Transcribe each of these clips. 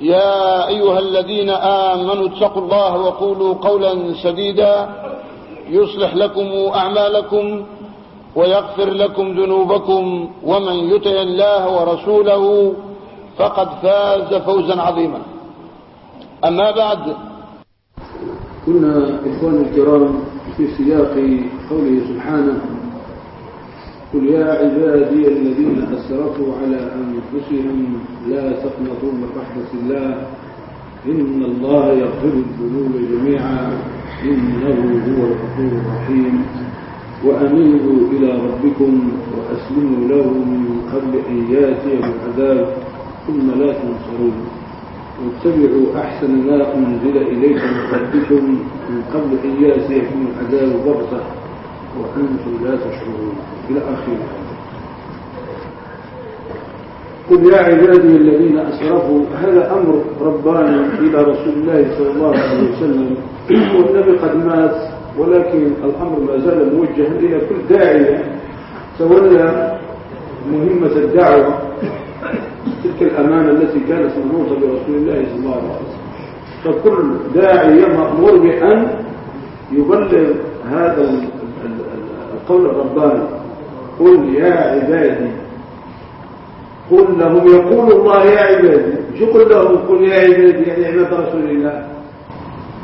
يا أيها الذين آمنوا اتقوا الله وقولوا قولا سديدا يصلح لكم أعمالكم ويغفر لكم ذنوبكم ومن يطع الله ورسوله فقد فاز فوزا عظيما. أما بعد. كنا إخواني الكرام في سياق قوله سبحانه قل يا عبادي الذين أسرفوا على أنفسهم لا تقنطوا من رحمة الله. إن الله يغفر الذنوب جميعا. إنه هو الغفور الرحيم. وأنيبوا إلى ربكم وأسلموا له من قبل أن يأتي العذاب. ثم لا تنصرون. واتبعوا أحسن ما أنزل إليكم من ربكم من قبل أن يأتيكم العذاب بغتة. وأنتم لا تشعرون إلى آخر قل يا عبادي الذين أسرفوا هذا أمر رباني إلى رسول الله صلى الله عليه وسلم. والنبي قد مات ولكن الأمر ما زال موجها إلى كل داعية تولى مهمة الدعوة تلك الأمانة التي كانت منوطة برسول الله صلى الله عليه وسلم. فكل داعية مأمور بأن يبلغ هذا القول الرباني قل يا عبادي. قل لهم يقول الله يا عبادي. شو قل لهم قل يا عبادي يعني عباد رسول الله.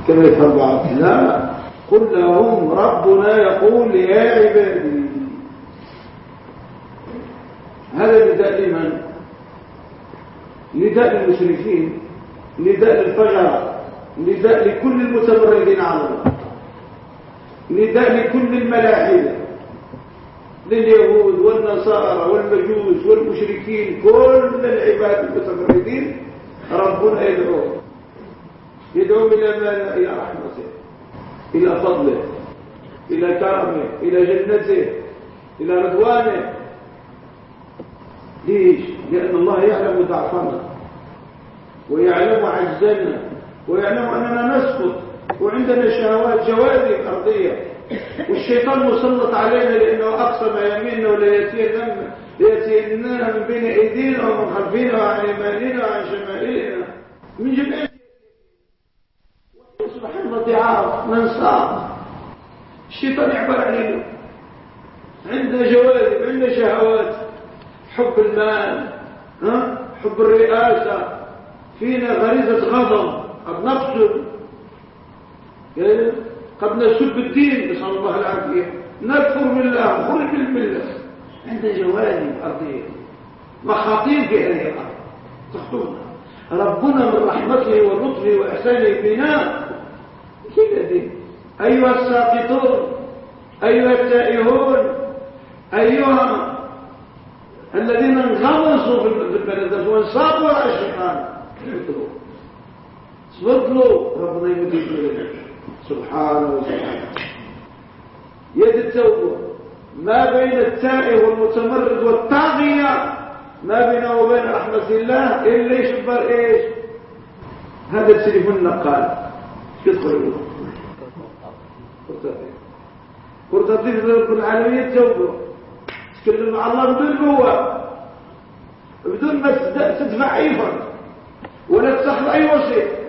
كما يفهم بعض. لا. قل لهم ربنا يقول يا عبادي. هذا نداء لمن نداء للمشركين نداء للفجر نداء لكل المتمردين على الله. نداء لكل الملاحدة. لليهود والنصارى والمجوس والمشركين كل العباد المتمردين ربنا يدعو. يدعو إلى ما إلى رحمته إلى فضله إلى كرمه إلى جنته إلى رضوانه. ليش؟ لأن الله يعلم ضعفنا ويعلم عجزنا ويعلم أننا نسقط وعندنا شهوات جوارح أرضية. والشيطان مسلط علينا لأنه أقسم يميننا ولا يأتينا ليأتينا من بين أيدينا ومن خلفنا وعن يماننا وعن شمائلنا من جميع سبحان ضعاف ننسى الشيطان يعبر علينا عندنا جوارح عندنا شهوات. حب المال ها؟ حب الرئاسة. فينا غريزة غضب قد نقتل قد نسب الدين نسأل الله العافية. نكفر بالله نخرج بالملة عندنا جوانب أرضية مخاطير في هذه الأرض. تخطونا. ربنا من رحمته ولطفه وإحسانه بنا دي أيها الساقطون أيها التائهون أيها الذين انغمسوا في البلد. وانصابوا على الشيطان. اصبروا. ربنا يمديك لك سبحانه وتعالى. يد التوبة. ما بين التائه والمتمرد والطاغية ما بينه وبين رحمة الله إلا يشبر إيش؟ هذا السلف النقال. تدخل قرطتين رب العالمين التوبة. تكلم مع الله بدون قوة. بدون ما تدفع أي فرد ولا تتخذ أي وسيط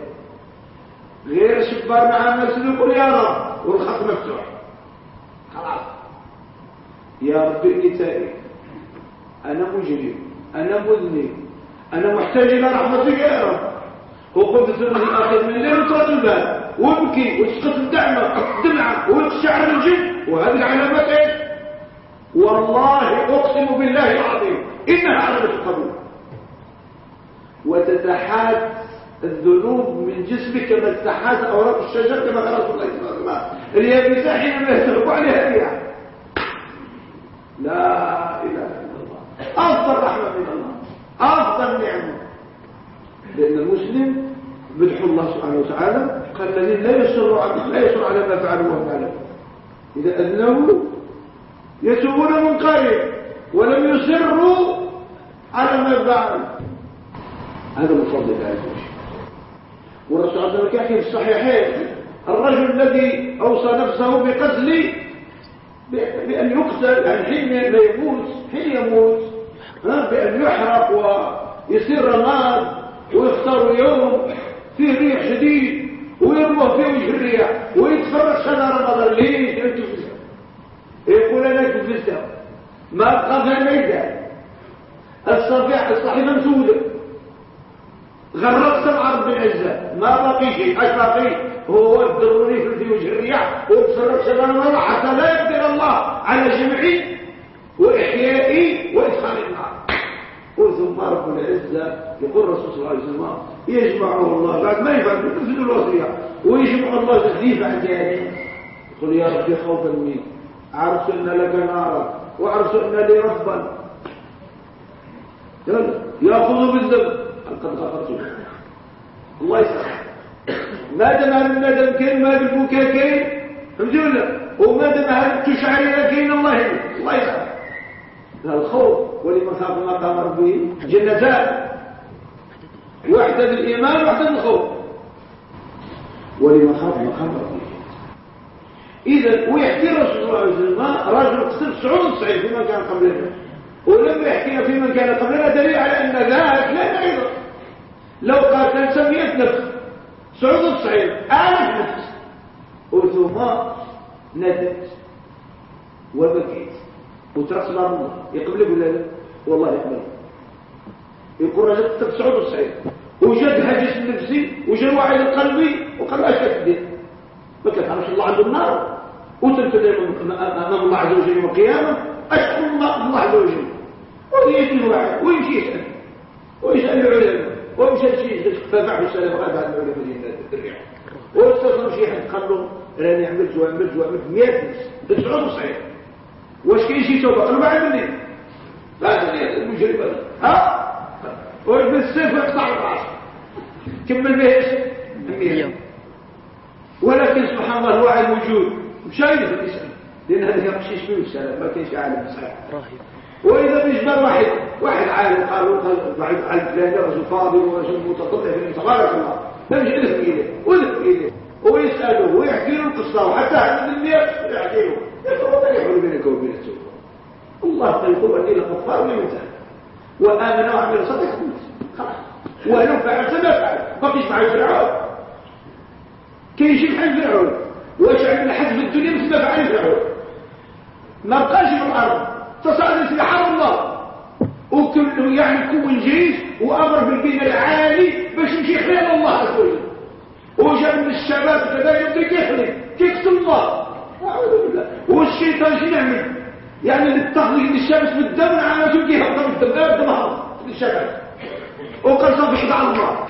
غير الشبار مع المسجد يقول يا رب والخط مفتوح. خلاص. يا رب إني تائب أنا مجرم أنا مذنب أنا محتاج إلى رحمتك يا رب وقلت ثم أخذ من الليل وترد الباب وابكي وتسقط الدعمة دمعة شعر الجن. وهذه العلامات إيش؟ والله أقسم بالله العظيم إنها علامه القبول. وتتحات الذنوب من جسمك كما تتحات أوراق الشجر كما قال رسول الله صلى الله عليه وسلم. اليابسه حينما يهترب عليها الرياح لا إله إلا الله. أفضل رحمة من الله. أفضل نعمة. لأن المسلم مدح الله سبحانه وتعالى قال الذين لا على لا يسر على ما فعلوا وهم يعلمون إذا اذنبوا يتوبون من قريب ولم يسروا على ما فعلوا. هذا من فضل الله. والرسول عليه وسلم في الصحيحين الرجل الذي أوصى نفسه بقتل بأن يقتل يعني حين لا يموت حين يموت بأن يحرق ويصير رماد ويختار يوم فيه ريح شديد ويرمى فيه وجه الرياح ويتفرج سنة رمضان. ليه تنفذها يقول أنا تنفذها ما بقى في الميدان. الصفيح الصحيفة مسودة غرقت رب العزة ما باقي شيء. إيش باقي. هو الضروري في وجه الرياح. سنة رمضان حتى لا يقدر الله على جمعي وإحيائي وإدخال النار. ثم رب العزة يقول الرسول صلى الله عليه وسلم يجمعه الله. بعد ما يفعل ينفذ الوصية. ويجمع الله تكليف عن ذلك يقول يا ربي خوفا منك عرفت إن لك نارا وعرفت إن لي ربا ياخذ بالذنب قد غفرت له الله يسخر ما دام هذا الندم كاين ما البكاء كاين فهمتوا ولا وما دام هذا التشعريه كاين الله الله يسخر الخوف. ولمن خاف مقام ربه جنتان واحدة للإيمان واحدة للخوف ولمن خاف مقام ربه إذا ويحكي صلى الله عليه وسلم رجل قتل 99 فيما كان قبلنا ولم يحكي في من كان قبلنا دليل على أن ذلك لا أيضا لو قاتل 700 نفس. 99 آلاف نفس. وثم ندمت وبكيت وترك سبحان الله. يقبلك ولا لا؟ والله يقبلك. يقول رجل قتل 99 وجد هاجس النفسي وجد وعي القلبي وقال اش كتدير ما كتعرفش الله عنده النار وتمثل امام الله عز وجل يوم القيامة. أشكر الله عز وجل. ويجي الوعي؟ ويمشي يسأل؟ ويسال العلماء ويمشي شيء فبعد السلام غاب عن العلماء ديال الريح واستغفر شي حد قال له راني عملت وعملت وعملت 100 نفس 99 واش كاين شي توبة؟ ما عندي بعد المجرم ها؟ وبالسيف يقطع الرأس. كمل به إيش المية ولكن سبحان الله الوعي الموجود مشايد في الاسلام لأن هذا يقشيش فيه السلام. ما كاينش عالم صحيح. وإذا بيجبر واحد واحد عالم قالوا واحد عالم فلان رجل فاضل ورجل متطلع في تبارك الله. فمش الف اليه والف اليه ويساله ويحكي له القصة وحتى عند المئة يحكي له يقول ما يحول بينك وبين التوبه الله يقول اني لغفار لمن تاب وآمن وعمل صدق خلاص. ولو فعل ما فعل بقيش مع فرعون. كاين شي بحال فرعون. واش حد في الدنيا مثل ما فعل فرعون. ما بقاش في الأرض. تصعد حرب الله. وكل يعني كون جيش وأمر بالبناء العالي باش يمشي خلال الله وجل وجاب من الشباب كذا يبدأ يخلق كيقتل الله أعوذ بالله. والشيطان شنو يعمل؟ يعني للتخليق للشمس بالدم على لا الدم. هرب للشمس وقال صبح على الله.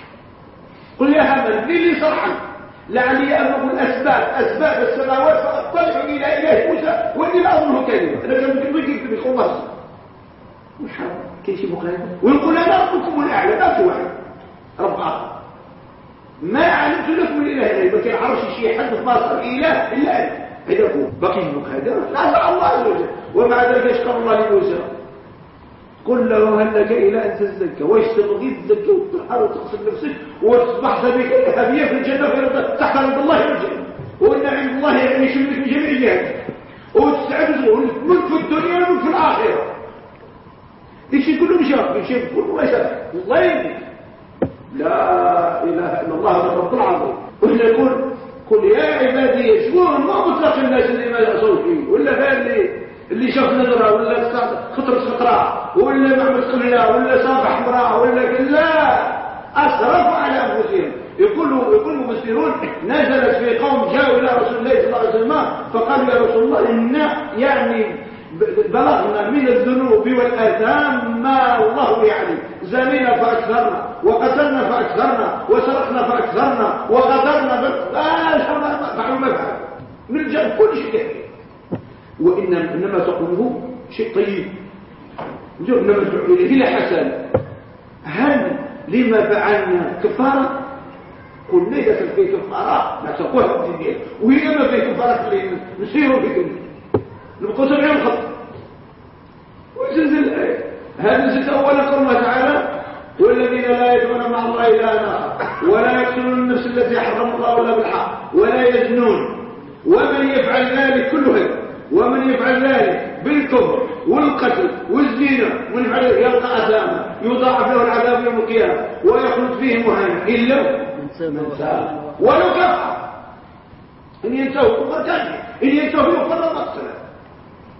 قل يا همل لي لي صرحا. لعلي أبلغ الأسباب أسباب السماوات فأطلع إلى إله موسى وإني لا أظنه كلمة أنا كان ممكن يجي يكتب يخلص محمد كيف شيء مقارنة ويقول أنا ربكم الأعلى ما في واحد. رب آخر ما علمت لكم الإله إلا ما كان عرش شيء حد ما صار إله إلا أنا. إذا هو. بقي مقادرة لا لا الله عز وجل. ومع ذلك يشكر الله لموسى قل له هل لك إلى أن تزكى؟ تبغي تزكى وتحاول تقصد نفسك وتصبح سبيك هدية في الجنة في تحت رضا الله والجنة وإن عند الله يعني يشملك من جميع الجهات. وتسعد والملك في الدنيا والملك في الآخرة. إيش يقول له مش رب شيء يقول الله يهديك لا إله إلا الله رب العظيم وإلا يقول قل يا عبادي شكون ما مطلق الناس اللي ما يعصوا فيه. ولا بالي اللي شاف نظرة ولا خطر خطرة ولا معمل قلة ولا صافح حمراء ولا لا أسرفوا على أنفسهم. يقولوا يقول المفسرون نزلت في قوم جاءوا إلى رسول الله صلى الله عليه وسلم فقال يا رسول الله إن يعني بلغنا من الذنوب والآثام ما الله يعني. زنينا فأكثرنا وقتلنا فأكثرنا وسرقنا فأكثرنا وغدرنا فعلوا ما فعل. من الجنب كل شيء. وإنما إنما تقوله شيء طيب. إنما تدعو إليه. حسن. هل لما فعلنا كفارة؟ قل ليس في كفارة. لا تقوها بالدنيا وهي ما في كفارة نسيروا في الدنيا. نبقوا سبعين الخط ويزلزل الآية هذا نزلت أولا قول تعالى؟ والذين لا يدعون مع الله إلهنا ولا يقتلون النفس التي حرم الله ولا بالحق. ولا يزنون. ومن يفعل ذلك كله هذا ومن يفعل ذلك بالكفر والقتل والزنا ومن يفعل ذلك يلقى أثاما يضاعف له العذاب يوم القيامة ويخلد فيه مهانا. إلا من تاب ولو كفر. إن ينتهوا كفر كان إن ينتهوا يغفر مقتلا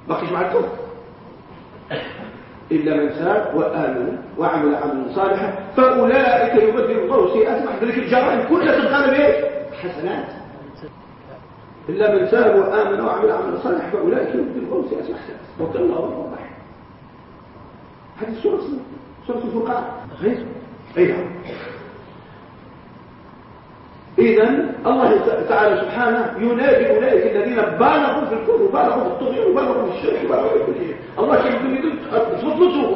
بقيش مع الكفر. إلا من تاب وآمن وعمل عملا صالحا فأولئك يبدل الله سيئات محدث الجرائم. كلها تبقى بإيش حسنات. إلا من تاب وآمن وعمل عملا صالحا فأولئك يبدل الله سيئات حسنات وكان الله رحيم هذه سورة سورة الفرقان. غير. أي نعم. إذا الله تعالى سبحانه ينادي أولئك الذين بالغوا في الكفر وبالغوا في الطغيان وبالغوا في الشرك وبالغوا في كل شيء. الله كان يريد تفضلوا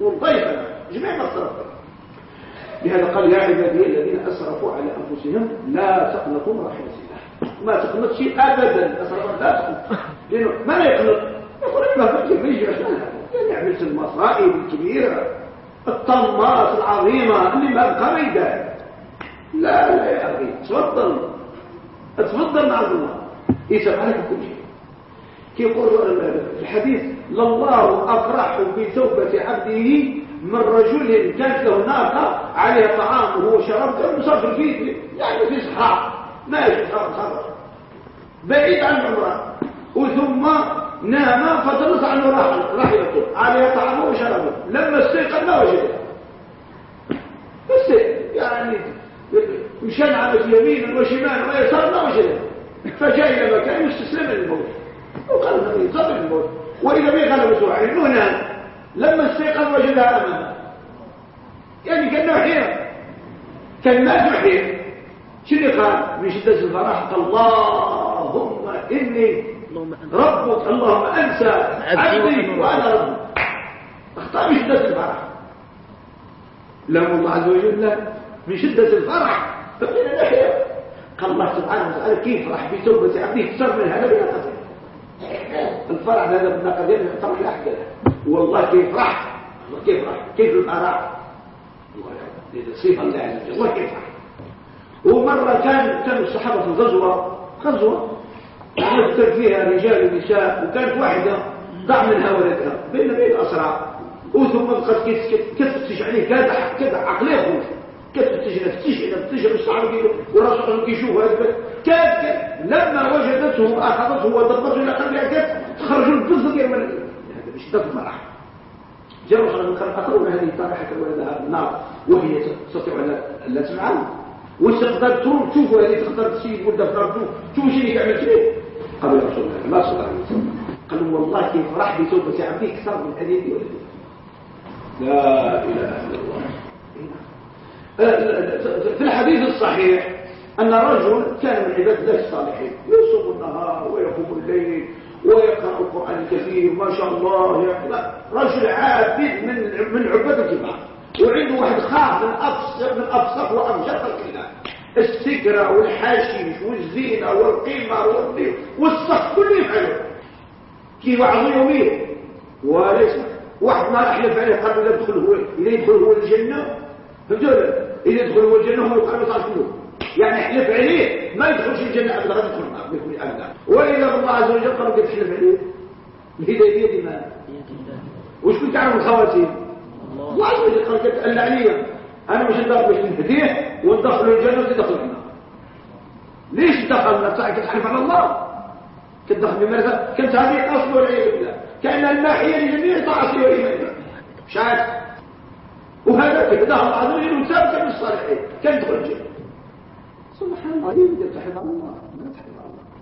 والضيفة جميع ما صرف. لهذا قال يا عبادي الذين أسرفوا على أنفسهم لا تقنطوا رحمة الله. ما تقنط شيء أبدا. أسرفوا لا تقنط لأنه ما يقنط يقول ما فكر ما يجي عشان يعني عملت المصائب الكبيرة. الطمات العظيمة اللي ما بقى ما لا لا يا أخي. تفضل. تفضل مع الله. يسمع لك كل شيء. يقول في الحديث؟ لله أفرح بتوبة عبده من رجل كانت له ناقة عليها طعامه وشراب كان مسافر فيه يعني في صحراء. ماشي خبر بعيد عن عمره وثم نام فطلت عنه راحلته عليها طعامه وشرابه لما استيقظ ما وجده بس يعني مشان على يمين وشمال ويسار ما وجده فجاء إلى مكان يستسلم للموت وقال ينتظر الموت. وإذا به غلب سرعه انه نام لما استيقظ وجدها امامه يعني كأنه حيره كان ما حيره شنو قال من شدة الفرح قال اللهم إني ربك اللهم أنسى عبدي وأنا ربك. أخطأ من شدة الفرح. لهم الله عز وجل من شدة الفرح. فقيل نحيا قال الله سبحانه وتعالى كيف راح بتوبة عبده أكثر من هذا بلا قتل الفرح هذا ابن قدير طرح الاحكام والله كيف راح؟ كيف راح؟ كيف الفرح صفة الله عز وجل الله كيف راح؟ ومرة كان كان الصحابة في غزوة. غزوة؟ يقتل فيها رجال ونساء وكانت واحدة ضع منها ولدها بين بين الأسرع وثم بقت كتفتش عليه كذا كذا عقليه خوش كتفتش تفتش تفتش الصحابة ورسول كيشوف هذا كيف لما وجدته أخذته وضبطه إلى قلبها كيف تخرج البز ديال من هذا مش دفع مرح جاء رسول الله قال أقرون هذه الطريحة ولدها النار وهي تستطيع أن لا تفعل. وتقدر تروم تشوفوا هذه تقدر تسيب ولدها في الأرض تشوفوا شنو فيه قال يا رسول الله ما صلى الله قال والله كيف راح بتوبة عبدي أكثر من هذه ولدي. لا إله إلا الله. في الحديث الصحيح أن الرجل كان من عباد الله الصالحين يصوم النهار ويقوم الليل ويقرأ القرآن الكثير ما شاء الله رجل عابد من من عباد الكبار وعنده واحد خاف من أفسق من أفسق وأفجر الكلام السكرة والحشيش والزينة والقمر والصف كله يفعله كيف وعظوا يومين وليس واحد ما احلف عليه قال لا يدخل هو. إذا يدخل هو الجنة فهمتوا إذا يدخل هو الجنة هو يقال صار يعني احلف عليه ما يدخلش الجنة أبدا غادي يدخل النار بكل أبدا وإذا الله عز وجل قال لك تحلف عليه. الهداية بيد من وش كنت تعرف الخواتيم الله. عز وجل قال لك ألا أنا مش ندخل باش نهديه وندخل الجنة وتدخل النار ليش دخلنا بتاعك تحلف على الله. كتدخل بمرزق كنت هذه أصل والعياذ بالله كأن الناحية لجميع طاعتي وإيماني مش عارف. وهذا كده دخل الله وجل وسابق من الصالحين كان يدخل الجنة سبحان الله يبدأ تحب الله.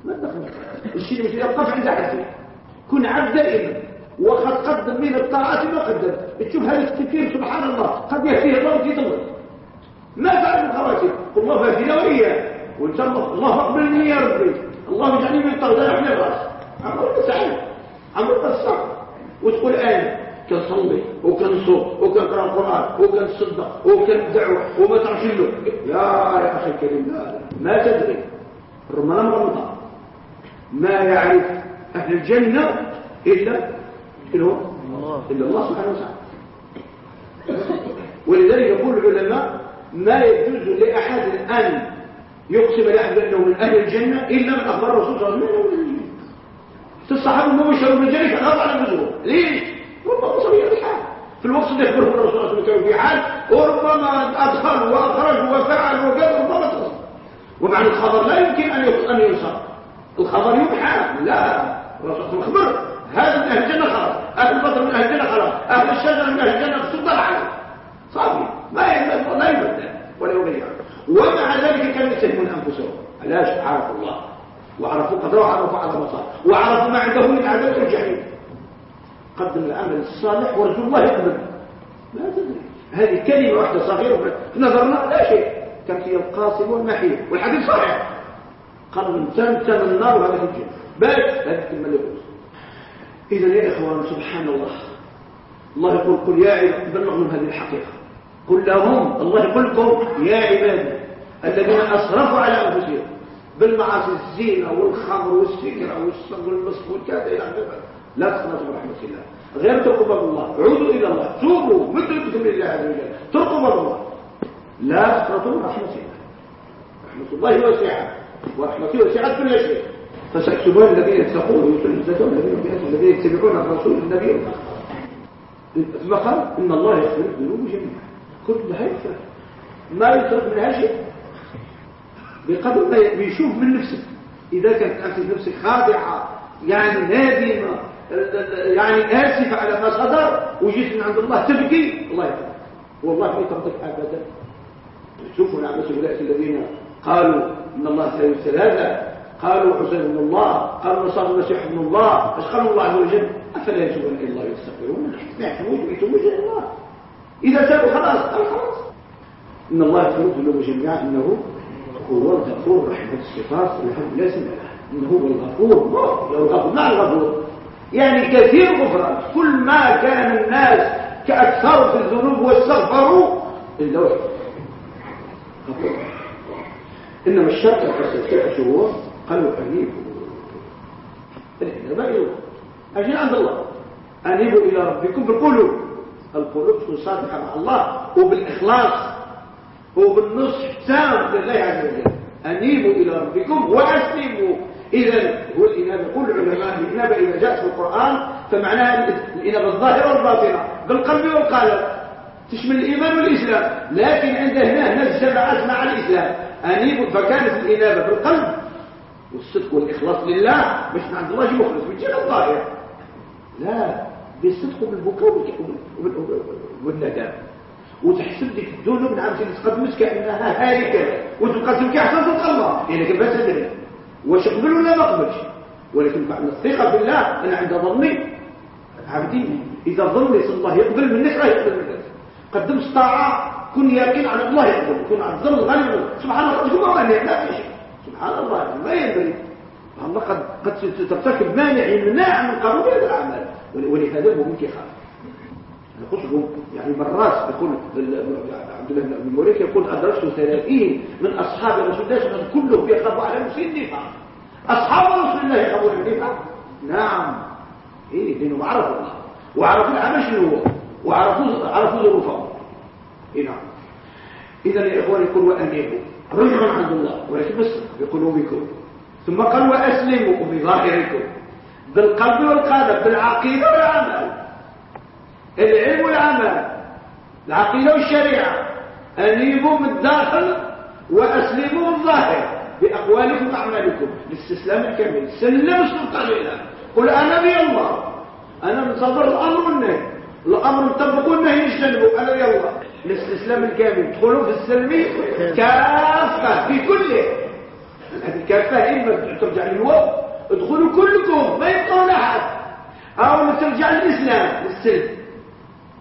ما دخل. الشيء اللي يوقف عند حده كن عبد دائما وقد قدم من الطاعات ما قدم تشوف هذا التفكير سبحان الله. قد يهديه الله ويضل ما تعرف الخواتم قل الله فاهدنا واياه وإن شاء الله الله اقبلني يا ربي. الله يجعلني من الطرد يحمي الراس عمرو سعيد. عمرو الصعب وتقول أنا كنصلي وكنصوم وكنقرا القرآن وكن دعوة وما تعرفش له يا يا أخي الكريم لا. ما تدري. رمضان رمضان. ما يعرف أهل الجنة إلا الا إلا الله سبحانه وتعالى. ولذلك يقول العلماء ما يجوز لأحد أن يقسم لأحد أنه من أهل الجنة إلا من أخبر الرسول صلى الله عليه وسلم. الصحابة المبشرون بالجنه كانوا على النزول ليش؟ ربما صغير الحال. في الوقت اللي يخبره الرسول صلى الله عليه وسلم في حال وربما أدخل وأخرج وفعل وقال ربما تصل ومعنى الخبر لا يمكن أن ينصر. الخبر يوحى لا. الرسول اخبر هذا من أهل الجنة خلاص. أهل البطر من أهل الجنة خلاص. أهل الشجر من أهل الجنة. السلطان عليه صافي. ما لا يبدل ولا يغير ومع ذلك كانوا يسلمون أنفسهم؟ علاش عرفوا الله. وعرفوا قدره وعرفوا عظمه الله وعرفوا ما عنده من عذاب الجحيم قدم العمل الصالح ورجو الله يقبل. لا تدري. هذه كلمة واحدة صغيرة. في نظرنا لا شيء. كانت هي القاسم والمحيط. والحديث صحيح. قال من تمتم النار وهذا في الجنة. بس هذه الكلمة اللي اذا يا إخوان سبحان الله. الله يقول قل يا عباد بلغوا هذه الحقيقة. قل لهم الله يقول لكم يا عبادي الذين أسرفوا على أنفسهم بالمعاصي الزينة والخمر والسكر والصبر والمسك والكذا إلى آخره. لا تقنطوا من رحمة الله. غير تقبل الله. عودوا إلى الله. توبوا. مثل لله عز وجل. تقبل الله. لا تقنطوا من رحمة الله. رحمة الله واسعة. ورحمته وسعت كل شيء. فسيكتبون الذين يتقون ويؤتون الزكاة والذين يؤتون الذين يتبعون الرسول النبي. ثم قال إن الله يغفر الذنوب جميعا. كلها يغفر ما يترك منها شيء. بقدر ما يشوف من نفسك إذا كانت أنت نفسك خاضعه يعني نادمة يعني آسفة على ما صدر وجيت من عند الله تبكي الله يغفر. والله ما يتركك ابدا. شوفوا نعم اولئك الذين قالوا إن الله سيرسل هذا. قالوا حسين ابن الله قالوا نصر المسيح ابن الله. اشكروا الله عز وجل أفلا يتوبون إلى الله ويستغفرون؟ ما يحتمون يتوبوا إلى الله. إذا تابوا خلاص قال خلاص. إن الله يغفر الذنوب جميعا إنه هو الغفور رحمه الصفات الحمد لا اسم له إنه هو الغفور. الغفور ما الغفور؟ يعني كثير غفران كل ما كان الناس كاكثروا في الذنوب واستغفروا إلا واحد غفور. إنما الشرط الحسن سبع شهور. قالوا انيبوا الانابه إلى أجل عند الله. أنيبوا إلى ربكم بالقلوب. القلوب صادقه مع الله وبالإخلاص وبالنصح التام لله عز وجل. أنيبوا إلى ربكم وأسلموا. اذا هو الإنابة. يقول العلماء الإنابة. إذا جاءت في القرآن فمعناها الإنابة الظاهرة والباطنة. بالقلب والقالب تشمل الإيمان والإسلام. لكن عند هنا هنا الجماعات مع الإسلام. أنيبوا فكانت الإنابة بالقلب. والصدق والإخلاص لله مش من عند الله مخلص جهه الظاهر لا بالصدق بالبكاء والندم. وتحسب ديك الذنوب نعم تقدمك كأنها هالكة وتبقى تبكي احسن تلقى الله يعني كيف تدري واش قبل ولا ما قبلش ولكن بعد الثقة بالله أنا عند ظني. عبدي إذا ظني الله يقبل منك راه يقبل منك. قدم الطاعه كن يقين على الله يقبل كن على الظن غالب سبحان الله تقول ما لا شيء سبحان الله ما ينبغي الله قد قد ترتكب مانع يمنع من قبول هذا العمل ولهذا هو منك يخاف نقول لكم يعني مرات يقول عبد الله بن موريك يقول أدركت ثلاثين من أصحاب رسول الله صلى كلهم يخافوا على نفسه النفاق أصحاب رسول الله يخافون من النفاق نعم. إيه لأنهم عرفوا الله. وعرفوا العمل شنو هو وعرفوا عرفوا ظروفهم. إيه نعم. اذا يا إخواني يقول وانيبوا رجعوا عند الله ولكن بس بقلوبكم. ثم قال واسلموا بظاهركم بالقلب والقالب بالعقيدة والعمل. العلم والعمل. العقيدة والشريعة. أنيبوا من الداخل وأسلموا الظاهر بأقوالكم وأعمالكم. الاستسلام الكامل. سلم السلطان لله. قل أنا بي الله. أنا مصدر الأمر والنهي الأمر طبقوا النهي اجتنبوا أنا بي الله. الاستسلام الكامل. ادخلوا في السلم كافة. في كله هذه الكافة إما ترجع للوقت ادخلوا كلكم. ما يبقون أحد. أو ترجع للإسلام. للسلم.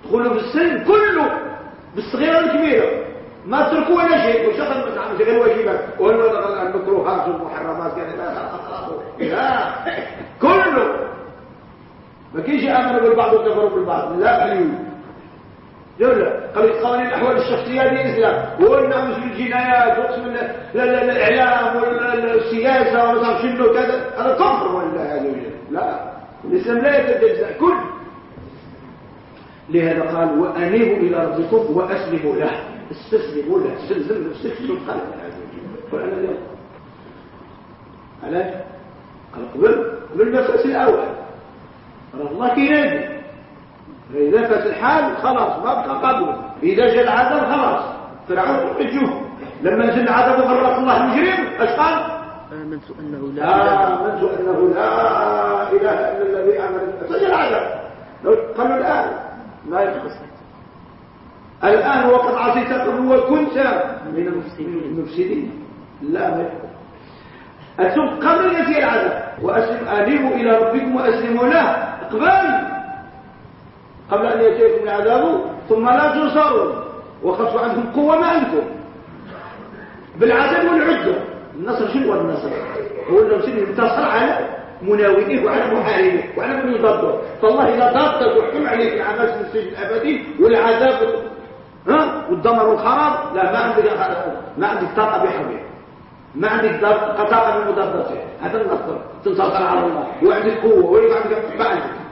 ادخلوا بالسلم كله. بالصغيرة والكبيرة. ما تركوا ولا شيء. وشغل مثلا غير واجبات. ولا المكروهات والمحرمات كذا لا. لا. كله. ما كاينش امن بالبعض وكفروا بالبعض؟ لا خليهم لا قوانين الأحوال الشخصية هذه الاسلام هو الناموس الجنايات وقسم لا لا الإعلام والسياسة وما شنو كذا هذا كفر عز وجل. لا. الإسلام لا يتجزأ. كل. لهذا قال وأنيبوا إلى ربكم وأسلموا له. استسلموا له. سلزم نفسك في القلب ولا لا علاش قال قبل قبل المساس الأول الله كينادي فإذا فات الحال خلاص ما بقى قادر إذا جاء العذاب خلاص. فرعون حجوه لما نزل العذاب وغرق الله المجرم. إيش قال؟ آمنت أنه لا آمنت أنه لا إله إلا الذي آمن سجل العذاب. قالوا الآن. ما يخص. الآن وقد عصيت قبل وكنت من المفسدين. لا ما أتم قبل يأتي العذاب. وأسلم أنيبوا إلى ربكم وأسلموا له. اقبل قبل أن يأتيكم العذاب ثم لا تنصروا. وخصوا عنكم قوة ما عندكم. بالعدد والعدة النصر شنو هو النصر؟ هو المسلم ينتصر على مناوئيه وعلى محاربيه وعلى من يضده. فالله إذا ضدك وحكم عليك العماس من السجن الأبدي والعذاب ها؟ والدمر والخراب لا ما عندك ما عندك طاقة بحربه. ما عندك طاقة من مضادته هذا النصر. تنتصر على الله. وعندك قوة. ويبقى عندك ما عندك.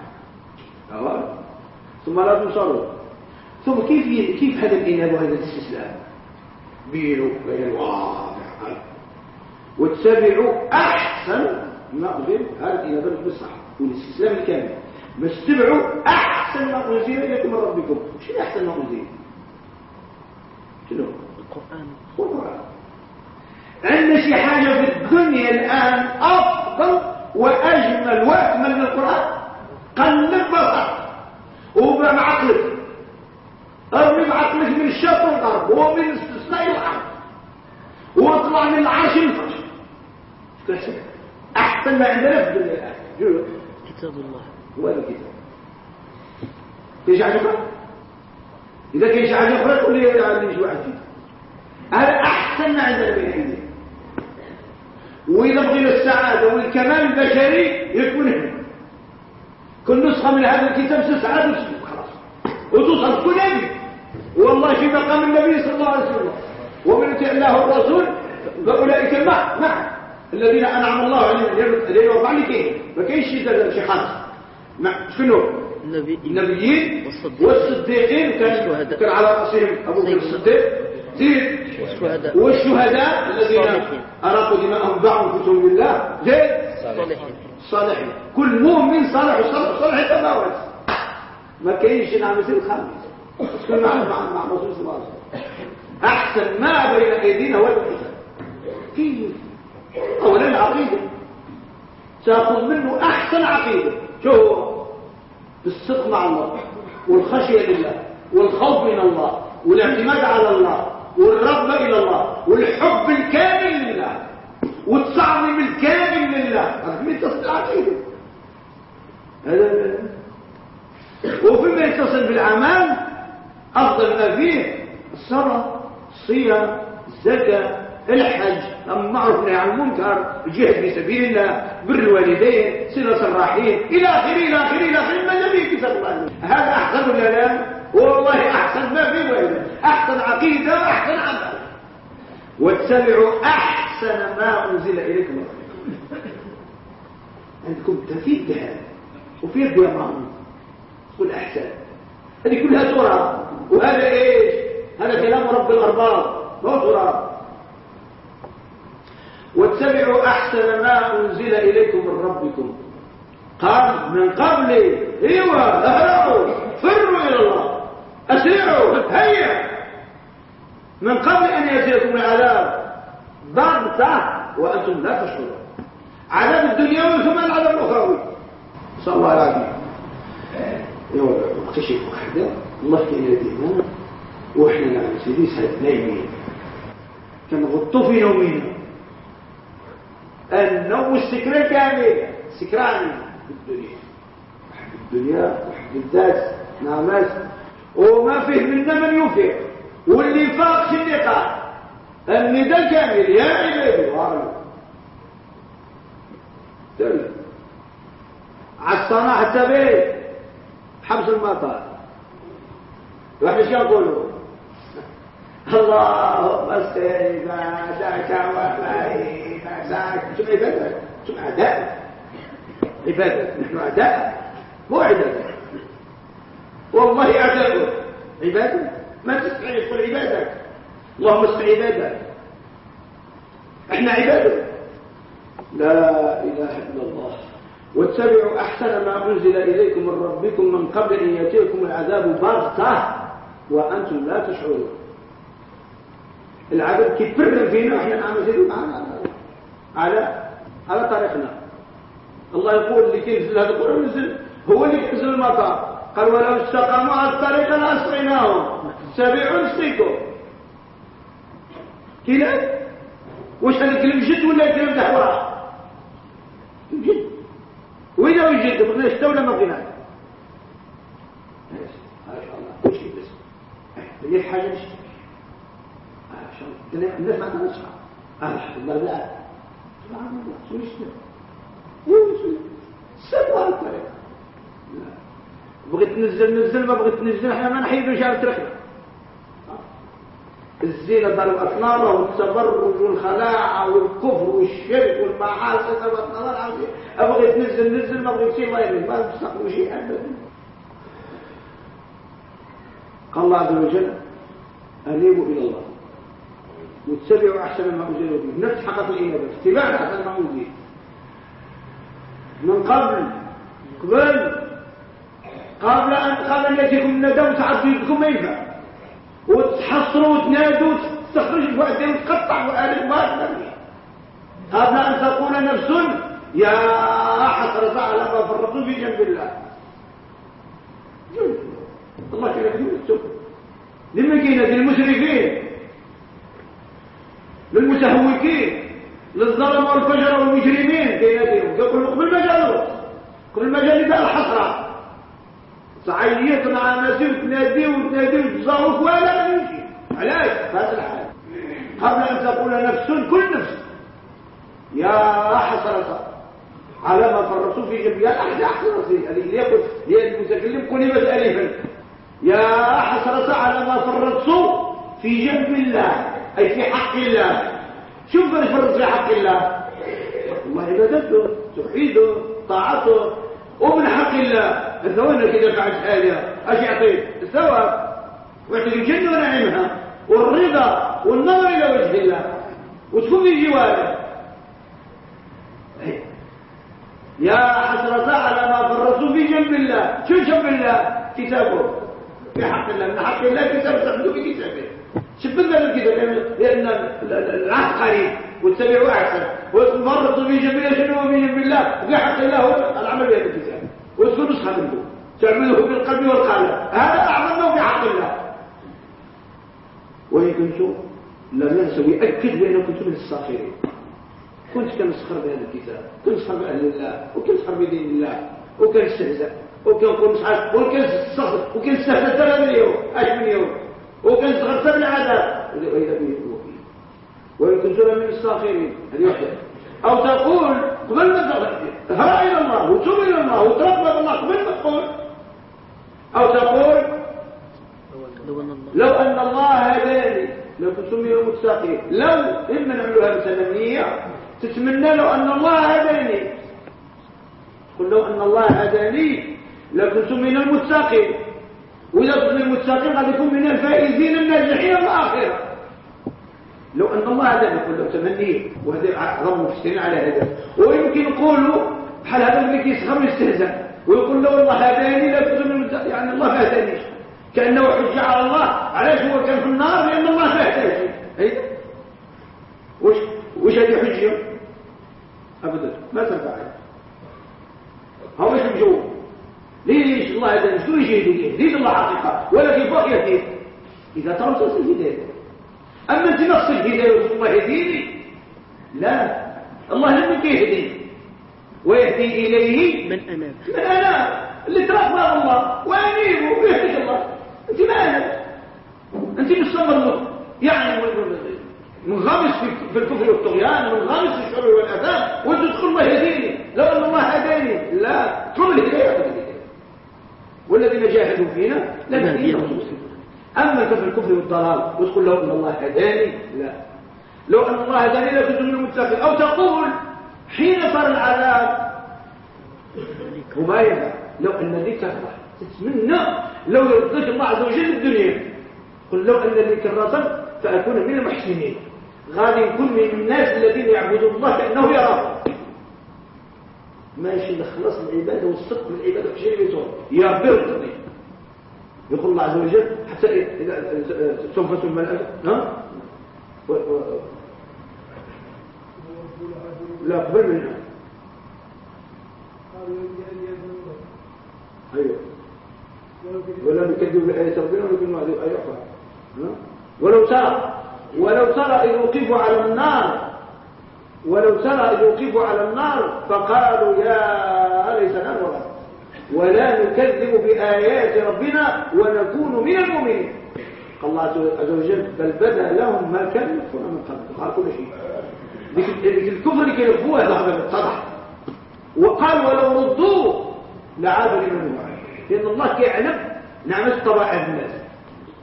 ثم لا تنصروا. ثم كيف كيف هذا الإناب وهذا الاستسلام؟ بينوا بين الواضح واتبعوا أحسن ما أنزل هذا الإنابة بالصح. والاستسلام الكامل. ما اتبعوا أحسن ما أنزل إليكم من ربكم. شنو أحسن ما أنزل. شنو؟ القرآن. القرآن. عندنا شي حاجة في الدنيا الآن أفضل وأجمل وأكمل من القرآن. قلب بصر. وبقى بعقلك ارمي بعقلك من الشرق والغرب ومن استثناء الأرض. واطلع من العرش الفرش أحسن ما عندنا في الدنيا كتاب الله. هو الكتاب؟ كاين عجبك إذا كاين شي حاجة أخرى تقول لي عندي شي واحد هذا أحسن ما عندنا بين عندنا. وإذا بغينا السعادة والكمال البشري يكون هنا. كل نسخة من هذا الكتاب تسعى وتسلم خلاص وتصل كل نبي والله في مقام النبي صلى الله عليه وسلم. ومن يطع الله الرسول فأولئك مع مع الذين أنعم الله عليهم اللي يوقع لك ما كاينش شي خاص مع شنو؟ النبي النبيين والصديقين كان كان على رأسهم أبو بكر الصديق. زيد والشهداء. والشهداء الذين أراقوا دماءهم باعوا أنفسهم لله زيد صالحين. صالحين كل مؤمن صالح وصالح صالح يتفاوت ما كاينش نعم مثل الخامس كل مع مع مع رسول صلى الله عليه وسلم؟ أحسن ما بين أيدينا هو الكتاب كيف؟ اولا العقيده تأخذ منه أحسن عقيدة. شو هو؟ الصدق مع الله والخشية لله والخوف من الله والاعتماد على الله والرغبة إلى الله والحب الكامل لله. والتعظيم الكامل لله العقيدة هذا وفيما يتصل بالأعمال أفضل ما فيه الصلاة الصيام الزكاة الحج. المعروف عن المنكر الجهد في سبيل الله بر الوالدين صلة الرحيم إلى آخره إلى آخره إلى آخره. ما النبي كتاب الله هذا أحسن ولا لا؟ والله أحسن ما فيه وإلا أحسن عقيدة وأحسن عمل. واتبعوا أحسن ما أنزل إليكم من عندكم تفيد بهذا وفي الديامان كل أحسن. هذه كلها ترى وهذا إيش؟ هذا كلام رب الأرباب. ما ترى واتبعوا أحسن ما أنزل إليكم من ربكم. قال من قبل. أيوه اهربوا فروا إلى الله. أسرعوا هيا. من قبل أن يأتيكم العذاب. بغتة وأنتم لا تشعرون. عذاب الدنيا ثم العذاب الأخروي صلى الله عليه وسلم اكتشف واحدة الله كان يدينا وإحنا نعم سيدي نايمين كان غطوا في نومنا النوم والسكران كامل. سكران في الدنيا. وحب الدنيا وحب الذات. نعمات وما فيه منا من يفيق واللي فاق في النداء كامل. يا عبادي وعلم تلك عالصناع حتى حبس المطار واحد إيش يقولوا؟ اللهم استعيذ بعدك وبعيدك شو عبادة؟ شو اعداء عبادة نحن اعداء مو عبادة والله اعداء عبادة؟ ما تستطيع تقول عبادة اللهم اسم عبادة إحنا عبادة لا إله إلا الله. واتبعوا أحسن ما أنزل إليكم من ربكم من قبل أن يأتيكم العذاب بغتة وأنتم لا تشعرون. العذاب كيفر فينا إحنا نعمل معنا على على طريقنا. الله يقول اللي كينزل هذا القرآن ينزل هو اللي ينزل المطر قال ولو استقاموا على الطريق لأسقيناهم. سبعون سيكو كلا واش هذا الكلام جد ولا الكلام دحوره جد. وإذا وجد بغينا شتا ولا ما بغيناش ما شاء الله. كل شيء بس؟ هي حاجة مش ما شاء الله. الناس ما عندهاش آه الحمد لله لا سبحان الله. شو يشتغل أيوه سبحان الطريق بغيت تنزل نزل ما بغيت تنزل إحنا ما نحيدو شعب تركنا. الزينة الأصنام والتبرج والخلاعة والكفر والشرك والمعاصي. تبقى النظر عظيم أبغي تنزل نزل ما بغيت شيء ما يبغي ما تستقبل شيء أبدا. قال الله عز وجل أنيبوا إلى الله. واتبعوا أحسن ما أنزل به نفس حقق الإنابة اتباع أحسن ما أنزل. من قبل قبل قبل أن قبل أن يأتيكم الندم تعطيكم ما وتحصروا وتنادوا وتستخرج الوعدين وتقطع وآلك ما تنبي قبل أن تقول نفس يا حسرة على ما فرطوا في جنب الله. الله كان يقول السوء للمكينة للمسرفين للمتهوكين للظلم والفجر والمجرمين. يقول قبل ما جالوا قبل ما بقى الحسرة. تعيط مع ناس وتنادي وتنادي وتزاوك ولا يمشي. علاش؟ هذا الحال. قبل أن تقول نفس كل نفس. يا حسرة على ما فرطوا في جنب يا احد حسرة اللي يقول هي المتكلم كلمة الفا يا حسرة على ما فرطوا في جنب الله. أي في حق الله. شوف من فرط في حق الله. الله عبادته توحيده طاعته. ومن حق الله. الثواني كده بعد حاجة إيش يعطيك؟ الثواب. ويعطيك الجنة ونعيمها والرضا والنظر إلى وجه الله وتكون في جواره يا حسرة على ما فرطوا في جنب الله. شو جنب الله؟ كتابه. في حق الله. من حق الله كتاب تاخذه في كتابه. شبنا الكتاب لأن العهد قريب أحسن. وفرطوا في جنب الله شنو في جنب الله؟ في حق الله العمل بهذا الكتاب. وتكون نسخة منه تعمله بالقلب والقلب. هذا أعظم في حق الله. وإن كنت لم ينسوا يأكد بأنه كنت من الساخرين كنت كنسخر بهذا الكتاب كنت نسخر بأهل الله وكنت نسخر بدين الله وكان كل مسحر وكان استهزاء وكان استهزاء ثلاث اليوم أش من يوم وكان صغر سبع عذاب وإذا به وإن كنت من الساخرين هذه واحدة. أو تقول قبل ما هرى إلى الله وتوب إلى الله وتربى الله قبل ما تقول؟ أو تقول؟ لو أن الله هداني لو كنت من المتساقين لو إما نعملها بسنمية تتمنى لو أن الله هداني. قل لو أن الله هداني لكنت من المتساقين وإذا كنت من المتساقين قد يكون من الفائزين الناجحين الآخرة لو أن الله هداني قل لو تمنيه وهذا أعظم مفسرين على هذا. ويمكن يقولوا بحال هذا اللي كيسخر ويستهزأ ويقول لو الله هداني لكنت من المتساقين يعني الله ما هدانيش كأنه حجة على الله. علاش هو كان في النار؟ لأن الله ما هيدا وش وش هذه حجة؟ أبدا. ما تنفع هو إيش الجو؟ ليش الله هذا؟ شو يجي يدير يزيد الله حقيقة ولا فوق يدير إذا ترى الهداية أما أنت نقص الهداية الله يهديني لا. الله لم يهدي. ويهدي إليه من أناب. من أنا اللي ترك مع الله وأنيبه ويهديك الله. أنت ما أنا أنت مستمر يعني منغمس في الكفر والطغيان منغمس في الشر والأذان وأنت تقول الله يهديني. لو أن الله هداني لا. كل الهداية؟ والذين جاهدوا فينا لنهديهم أما كفر الكفر والضلال وتقول لو أن الله هداني لا. لو أن الله هداني لكنت من المتقين. أو تقول حين صار العذاب وما لو أن لي كرة تتمنى لو يرضيك الله عز وجل الدنيا. قل لو أن لي كرة فأكون من المحسنين. غادي نكون من الناس الذين يعبدون الله كأنه يراه. ماشي نخلص العبادة والصدق من العبادة في شيء بيتهم يا برد يقول الله عز وجل حتى إذا سوف تسمى ها؟ لا قبل منها. أيوه. ولا نكذب بآية ربنا ونكون معذب أي ولو ترى ولو ترى إذ وقفوا على النار ولو ترى إذ وقفوا على النار فقالوا يا ليتنا نرى. ولا نكذب بآيات ربنا ونكون من المؤمنين. قال الله عز وجل بل بدا لهم ما كانوا يكفون من قبل. قال كل شيء. الكفر اللي يخفوها ذهب اتضح. وقال ولو ردوه لعادوا لمن لأن الله كيعلم نعمة طبائع الناس.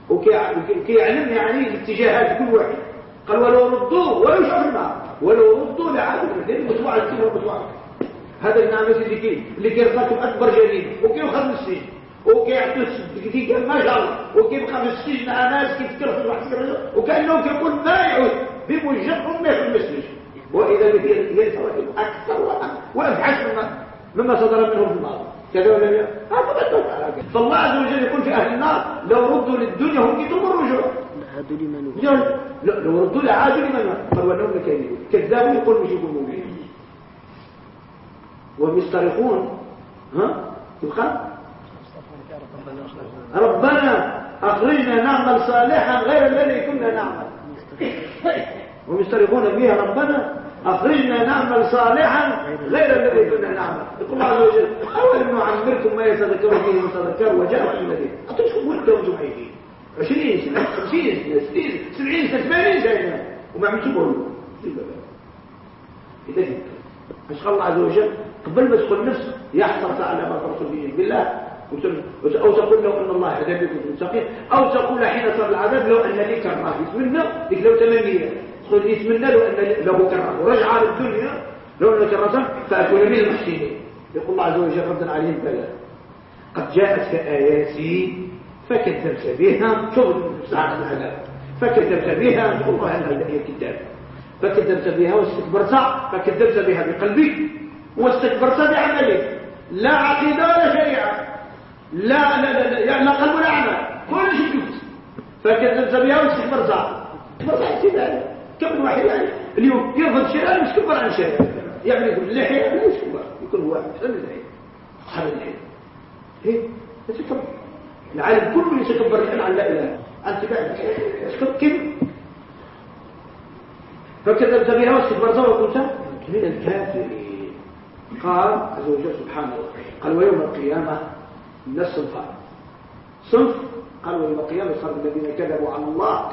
وكيعلم يعني الاتجاهات كل واحد. قال ولو ردوه ولو شعرنا ولو ردوه لعادوا لأن مطبوع الكفر ومطبوع هذا النعمة اللي كي اللي كيرفعكم أكبر جريمة وكيخرج من السجن؟ وكيعطي دقيقة ما شاء الله وكيبقى في السجن؟ مع ناس كيفكر في واحد وكأنه كيقول ما يعود بمجرد ما يكون مسجن وإذا به يسوى أكثر وأبحث مما مما صدر منهم في الماضي. كذا ولا لا؟ هذا فالله عز وجل يقول في أهل النار لو ردوا للدنيا هم كتب الرجوع عادوا لمن لو ردوا لعادوا لمن قال ولهم كذبوا كذابوا يقول مش يقول مؤمنين وهم يسترقون ها؟ يبقى؟ ربنا أخرجنا نعمل صالحا غير الذي كنا نعمل. وهم يسترقون بها ربنا أخرجنا نعمل صالحا غير الذي كنا نعمل. يقول الله عز وجل أولم نعمركم ما يتذكر فيه من تذكر وجاءكم الذين أتشكوا وأنتم جمعيين 20 سنة 50 سنة 60 70 سنة 80 سنة. وما عملتوا بقولوا. إذا مش الله عز وجل قبل ما تدخل نفسك يحصل على ما ترسل به بالله. أو تقول لو أن الله هدى بكم مستقيم أو تقول حين صار العذاب لو أن لي كرمه يتمنى لك لو تمنية تقول يتمنى لو أن له كرمه ورجع للدنيا لو أن كرمه فأكون من المحسنين. يقول الله عز وجل ردا عليهم بلى. قد جاءتك آياتي فكذبت بها. شغل ساعة العذاب. فكذبت بها. تقول الله أنها هي الكتاب؟ فكذبت بها واستكبرت. فكذبت بها بقلبك واستكبرت بعملك لا عقيدة ولا شريعة لا لا لا, لا يعني لا قلب ولا عمل. كل شيء شفت فكذبت بها واستكبرت استكبرت اعتدال كم واحد يعني. اليوم يرفض شيء مش كبر عن شيء. يعني يقول اللحية مش كبر يكون هو حسن اللحية حسن اللحية إيه؟ يتكبر. العالم كله يتكبر الحين عن لا إله. أنت بعد كيف؟ فكذبت بها واستكبرت وكنت من الكافرين قال عز وجل سبحانه قال ويوم القيامة من الصنفان صنف قال ويوم القيامة صار الذين كذبوا على الله.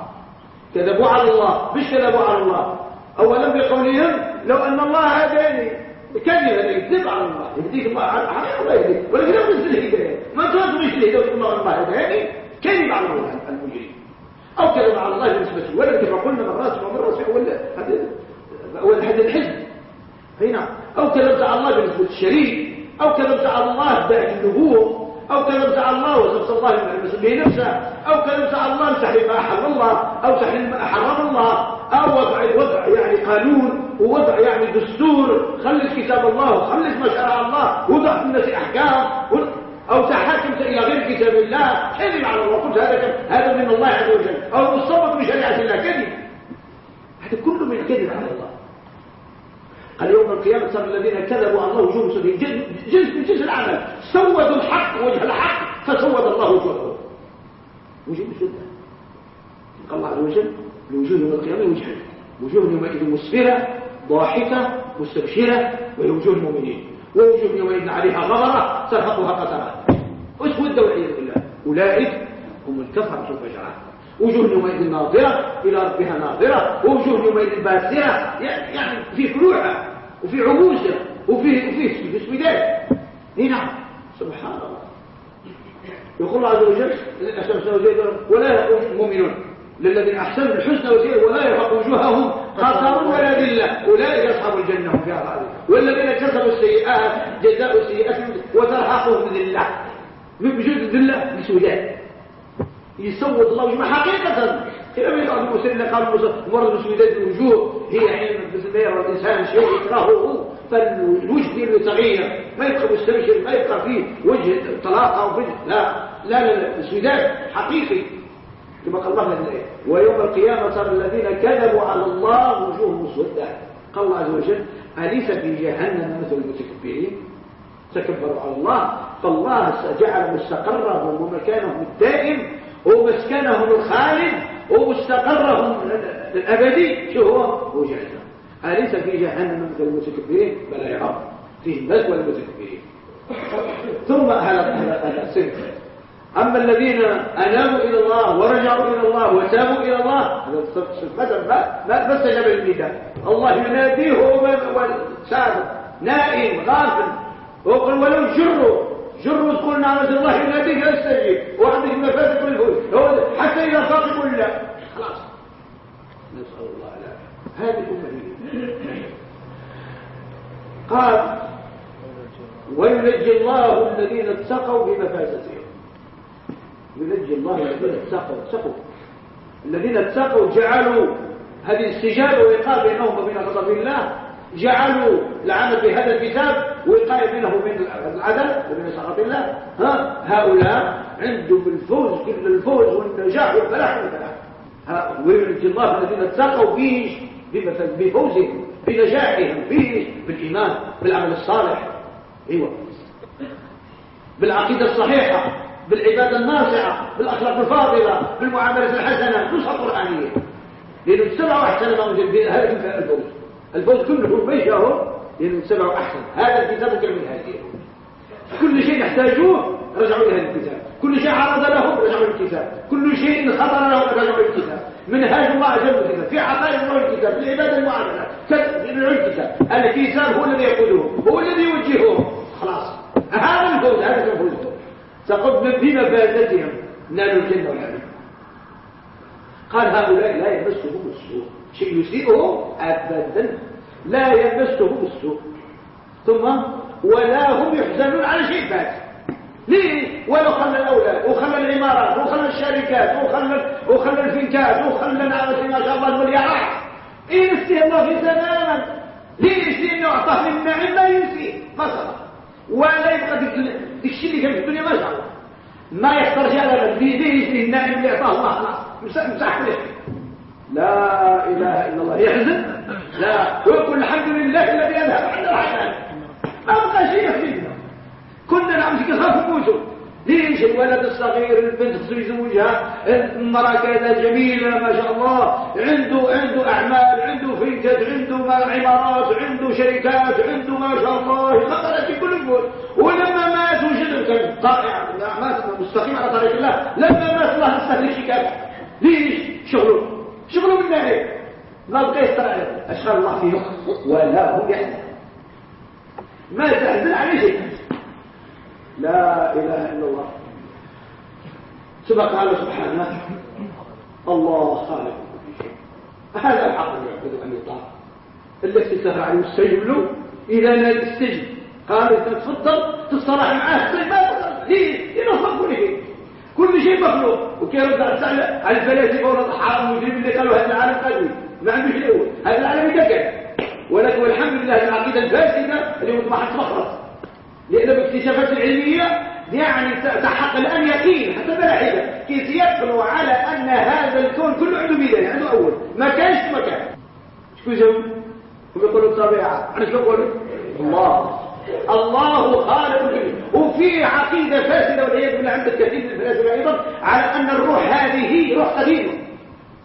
كذبوا على الله. مش كذبوا على الله. اولا بقولهم لو أن الله هداني. كذب يكذب على الله. يهديك الله. على الله. يهديك. ولكن لا تنزل الهدايه ما تنزل الهدايه الله الله هداني كذب على الله المجرم. أو كذب على الله بالنسبة ولا كما قلنا مرات ومرات. اول اول حد الحزب. هنا أو كذبت على الله بالنسبة للشريك أو كذبت على الله النبوه أو كذبت على الله وصف الله به نفسه. أو كذبت على الله تحريم ما احل الله. أو تحريم ما حرم الله. أو وضع وضع يعني قانون. ووضع يعني دستور. خلص كتاب الله. خلص ما شرع الله. وضع الناس أحكام. أو تحاكمت إلى غير كتاب الله. كذب على الله. قلت هذا هذا من الله عز وجل. أو مصطفى بشريعة الله. كذب. هذا كله من الكذب على الله. قال يوم القيامة صار الذين كذبوا الله وجوه سبيل جنس من جنس العمل. سودوا الحق وجه الحق فسود الله وجوههم. وجوه سودة؟ قال الله عز وجل لوجوه يوم القيامة وجهين وجوه يومئذ مسفرة ضاحكة مستبشرة وهي وجوه المؤمنين. ووجوه يومئذ عليها غبرة ترهقها قترة. اسود والعياذ بالله أولئك هم الكفرة الفجرة. وجوه يومئذ ناظرة إلى ربها ناظرة ووجوه يومئذ باسرة يعني في فلوعة وفي عبوسة وفي وفي اسودات هنا سبحان الله. يقول الله عز وجل ولا يقول المؤمنون للذين أحسنوا الحسنى وزيادة ولا يرهق وجوههم قصر ولا ذلة. أولئك أصحاب الجنة هم فيها خالدون. والذين كسبوا السيئات جزاء سيئه وترهقهم ذلة. بوجود الذلة بسوداء يسود الله وجهه حقيقة. كما يقال المسلمين قالوا مرض سوداء الوجوه هي حين يرى الانسان شيء يكرهه. فالوجه ديالو يتغير ما يبقى مستبشر ما يبقى فيه وجه طلاقه أو لا لا لا, لا. السوداء حقيقي. كما قال الله لله ويوم القيامة ترى الذين كذبوا على الله وجوههم مسودة قال الله عز وجل أليس في جهنم مثل المتكبرين؟ تكبروا على الله فالله جعل مستقرهم ومكانهم الدائم. ومسكنهم الخالد ومستقرهم الأبدي شو هو؟ هو جهنم. أليس في جهنم مثل المتكبرين؟ بلا رب. فيه مثل المتكبرين ثم هذا هذا السنة أما الذين أناموا إلى الله ورجعوا إلى الله وتابوا إلى الله مثلا ما ما استجاب النداء الله يناديه وسابق نائم غافل. وقل ولو جروا جروا تقول نعمة الله يناديه يستجيب وعندك مفاتك الفوز حتى إذا فاق يقول لا. خلاص. نسأل الله لا هذه الأمة قال وينجي الله الذين اتقوا بمفازتهم. ينجي الله الذين اتقوا. اتقوا. الذين اتقوا جعلوا هذه الاستجابه وإيقاف بينهم وبين غضب الله جعلوا العمل بهذا الكتاب وقاية بينه وبين العدل وبين سخط الله. ها؟ هؤلاء عندهم الفوز كل الفوز والنجاح والفلاح والفلاح. وينجي الله الذين اتقوا به بفوزهم بنجاحهم به بالإيمان بالعمل الصالح. أيوه. بالعقيدة الصحيحة بالعبادة الناصعة بالأخلاق الفاضلة بالمعاملة الحسنة نصحة قرآنية. لأنه اتبعوا أحسن ما وجد هذا الفوز. الفوز كله لأنه اتبعوا أحسن. هذا الكتاب كلمة هذه كل شيء نحتاجوه رجعوا إلى الكتاب. كل شيء عرض لهم رجعوا الكتاب. كل شيء خطر لهم رجعوا الكتاب. منهاج الله عز وجل في عقائد الله الكتاب في العبادة المعاملة الكتاب. الكتاب هو الذي يقوده هو الذي يوجهه. خلاص. هذا الفوز هذا الفوز تقدم بمفازتهم نالوا الجنة والحبيب قال هؤلاء لا يمسهم السوء. شيء يسيئهم أبدا. لا يمسهم السوء ثم ولا هم يحزنون على شيء فات ليه ولو خلى الأولاد وخلى العمارات وخلى الشركات وخلى وخلى الفنكات وخلى ما شاء الله المليارات إيه الله في تماما ليش؟ لأنه أعطاه من النعم ما ينسيه مثلا ولا يبقى ديك الشيء اللي كان في الدنيا ما شاء الله. ما يحترج ابدا. في ذهنه النائم اللي أعطاه الله خلاص. مسح له لا إله إلا الله. يحزن؟ لا. ويقول الحمد لله الذي أذهب عنا الحزن ما بقى شيء يفيدنا كنا نعمل كخاف موسو ليش الولد الصغير البنت خصو يزوجها المرأة كذا جميلة ما شاء الله. عنده عنده أعمال عنده فنكات عنده عمارات عنده شركات عنده ما شاء الله. خطرت كل الفول ولما مات وجد كان طائع. مستقيم على طريق الله. لما مات الله استهلك شكاك ليش؟ شغله. شغله من ناحية ما بقى يسترع أشغال الله فيه ولا هم يحزن ما تحزن عليه شيء. لا إله إلا الله. ثم قال سبحانه. الله خالق هذا الحق يعبد أن يطاع الذي سهر عليه السجن له إذا نال السجن. قال تفضل تصطلح معاه ما ليه ينصب شيء مخلوق. وكي يرد على الفلاسفه والحرام المجرمين اللي قالوا هذا العالم قدوي ما عندوش الأول هذا العالم يدكر ولكن والحمد لله العقيدة الفاسدة اللي هو ما مخلص. لأن باكتشافات العلمية يعني تحقق الآن يقين حتى ملاحظة كيف يقنوا على أن هذا الكون كله عنده بداية عنده أول. ما كانش مكان شكو يسوي؟ هم يقولوا الطبيعة أنا شو أقول الله. الله خالق. وفي عقيدة فاسدة والعياذ بالله عند الكثير من الفلاسفة أيضا على أن الروح هذه روح قديمة.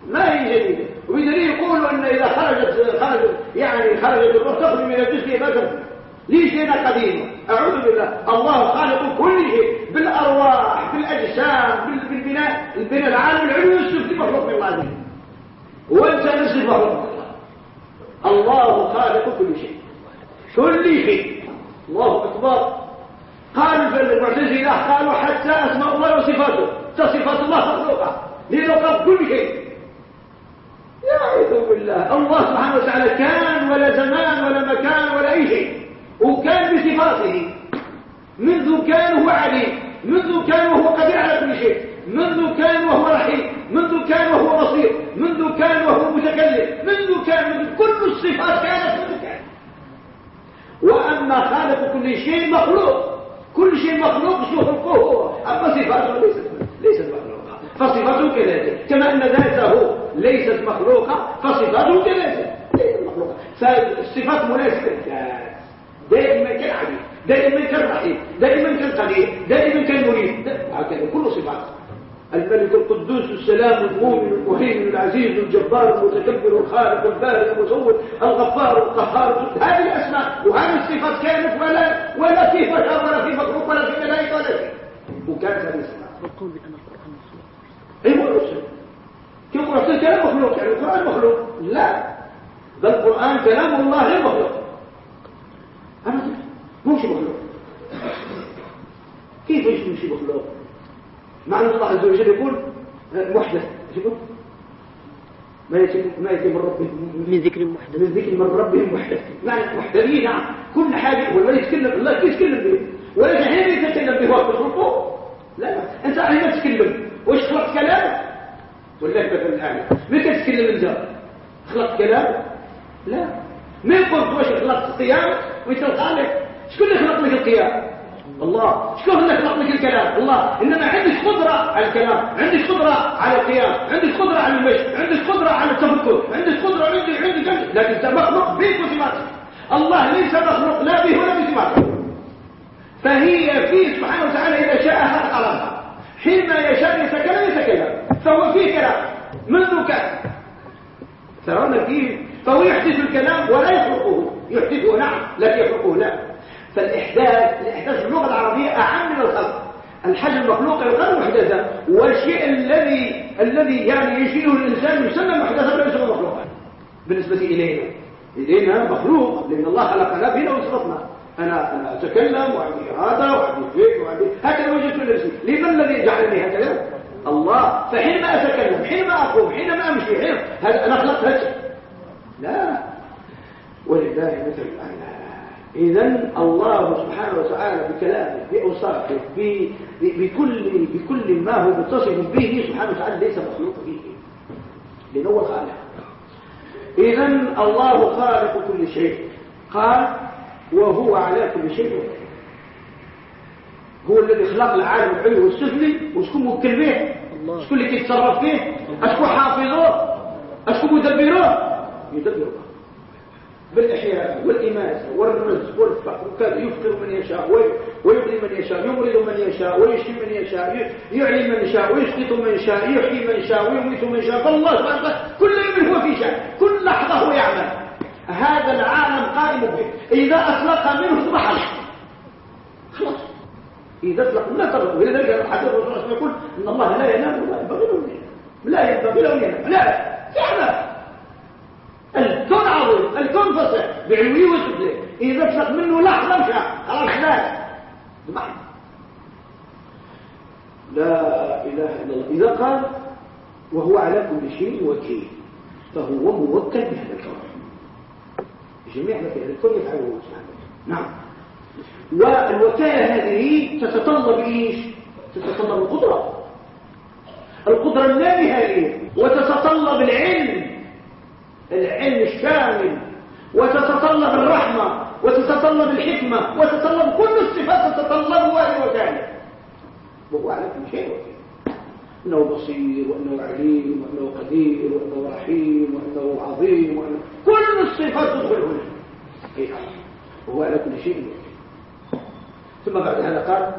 ما هي جديدة. وبدليل يقولوا أن إذا خرجت خرجت يعني خرجت الروح تخرج من الجسم ما ليش هنا قديم أعوذ بالله. الله خالق كل شيء. بالأرواح بالأجسام بالبناء البناء العالم العلوي السفلي مخلوق من الله عز وانت نسل مخلوق الله خالق كل شيء. كل شيء. الله أكبر. قالوا في المعتزلة قالوا حتى أسماء الله وصفاته. صفات الله مخلوقة. لنقف كل شيء يعوذ بالله. الله سبحانه وتعالى كان ولا زمان ولا مكان ولا أي شيء. وكان بصفاته. منذ كان هو عليم. منذ كان وهو قدير على كل شيء. منذ كان وهو رحيم. منذ كان وهو بصير. منذ كان وهو متكلم. منذ كان منذ كل الصفات كانت منذ كان وأما خالق كل شيء مخلوق. كل شيء مخلوق شو خلقه هو أما صفاته ليست ليست مخلوقة. فصفاته كذلك. كما أن ذاته ليست مخلوقة فصفاته كذلك. ليست مخلوقة. فالصفات مناسبة دائما كان عليم دائما كان رحيم دائما كان قدير دائما كان مريد هكذا كل صفات الملك القدوس السلام المؤمن المهيمن العزيز الجبار المتكبر الخالق البارئ المصور الغفار القهار هذه الأسماء وهذه الصفات كانت ولا ولا في بشر ولا في مخلوق ولا في ملائكه ولا شيء وكانت هذه الصفات يقول بان القران مخلوق؟ أيوه الرسول كيف كلام مخلوق؟ يعني القرآن مخلوق؟ لا. بل القرآن كلام الله غير مخلوق. ابدا شيء مخلوق. كيف يجب شيء مخلوق معنى الله عز وجل يقول محدث شوفوا ما يتم ما يتم ربه من ذكر محدث من ذكر من ربهم محدث معنى محدثين نعم كل حاجة ولا يتكلم الله كيف يتكلم به ولا حين يتكلم به وقت الخلق لا أنت حين تتكلم. واش خلقت كلام؟ ولا مثل الاعلى متى تتكلم أنت؟ خلقت كلام؟ لا. ما قلت واش خلقت القيام وانت الخالق شكون اللي خلق لك القيام؟ الله. شكون اللي خلق لك الكلام؟ الله. إنما عندك قدرة على الكلام عندك قدرة على القيام عندك قدرة على المشي عندك قدرة على التفكر عندك قدرة عندك عندك لكن انت مخلوق بك وصفاتك الله ليس مخلوق لا به ولا بصفاته فهي فيه سبحانه وتعالى إذا شاء خلقها حينما يشاء يتكلم يتكلم. فهو فيه كلام. منذ كان. ترون كيف فهو يحدث الكلام ولا يخلقه يحدثه نعم لكن يخلقه لا. فالإحداث الإحداث اللغة العربية أعم من الخلق. الحاجة المخلوقة غير محدثة والشيء الذي الذي يعني يشيله الإنسان يسمى محدثا ولا يسمى مخلوقا بالنسبة إلينا. إلينا مخلوق لأن الله خلقنا بنا وصفتنا أنا أنا أتكلم وعندي إرادة وعندي فكر وعندي هكذا وجدت نفسي. لمن الذي جعلني هكذا؟ الله. فحينما أتكلم حينما أقوم حينما أمشي حين هذا أنا خلقت هذا لا. ولله مثل الأعلى. إذا الله سبحانه وتعالى بكلامه بأوصافه بكل بكل ما هو متصف به سبحانه وتعالى ليس مخلوق به. لأنه هو خالق إذا الله خالق كل شيء. قال وهو على كل شيء هو الذي خلق العالم العلوي والسفلي وشكون موكل به؟ شكون اللي كيتصرف فيه؟ أشكون حافظوه أشكون مدبروه يدبره. بالإحياء والإماتة والرزق والفقر. وكذا يفقر من يشاء ويغني من يشاء يمرض من يشاء ويشفي من يشاء يعلي من يشاء ويسقط من يشاء يحيي من يشاء ويميت من يشاء. فالله سبحانه وتعالى كل يوم هو في شأن. كل لحظة هو يعمل. هذا العالم قائم به. إذا أطلق منه اصبح خلاص. إذا أطلق لا تطلق ولذلك الحديث الرسول صلى الله عليه وسلم يقول إن الله لا ينام ولا ينبغي له لا ينبغي له لا. يعمل. عظيم الكون فصح بعلوي وسفلي إذا فسق منه لحظه مشى خلاص لا. ضمحت لا إله إلا الله. إذا قال وهو على كل شيء وكيل فهو موكل بهذا الكون. جميع ما في هذا الكون يفعله سبحانه نعم. والوكالة هذه تتطلب إيش؟ تتطلب القدرة. القدرة اللانهائيه وتتطلب العلم. العلم الشامل وتتطلب الرحمة وتتطلب الحكمة وتتطلب كل الصفات تتطلبها الوكالة وهو على كل شيء إنه بصير وإنه عليم وإنه قدير وإنه رحيم وإنه عظيم وإنه كل الصفات تدخل هنا. وهو على كل شيء ثم بعد هذا قال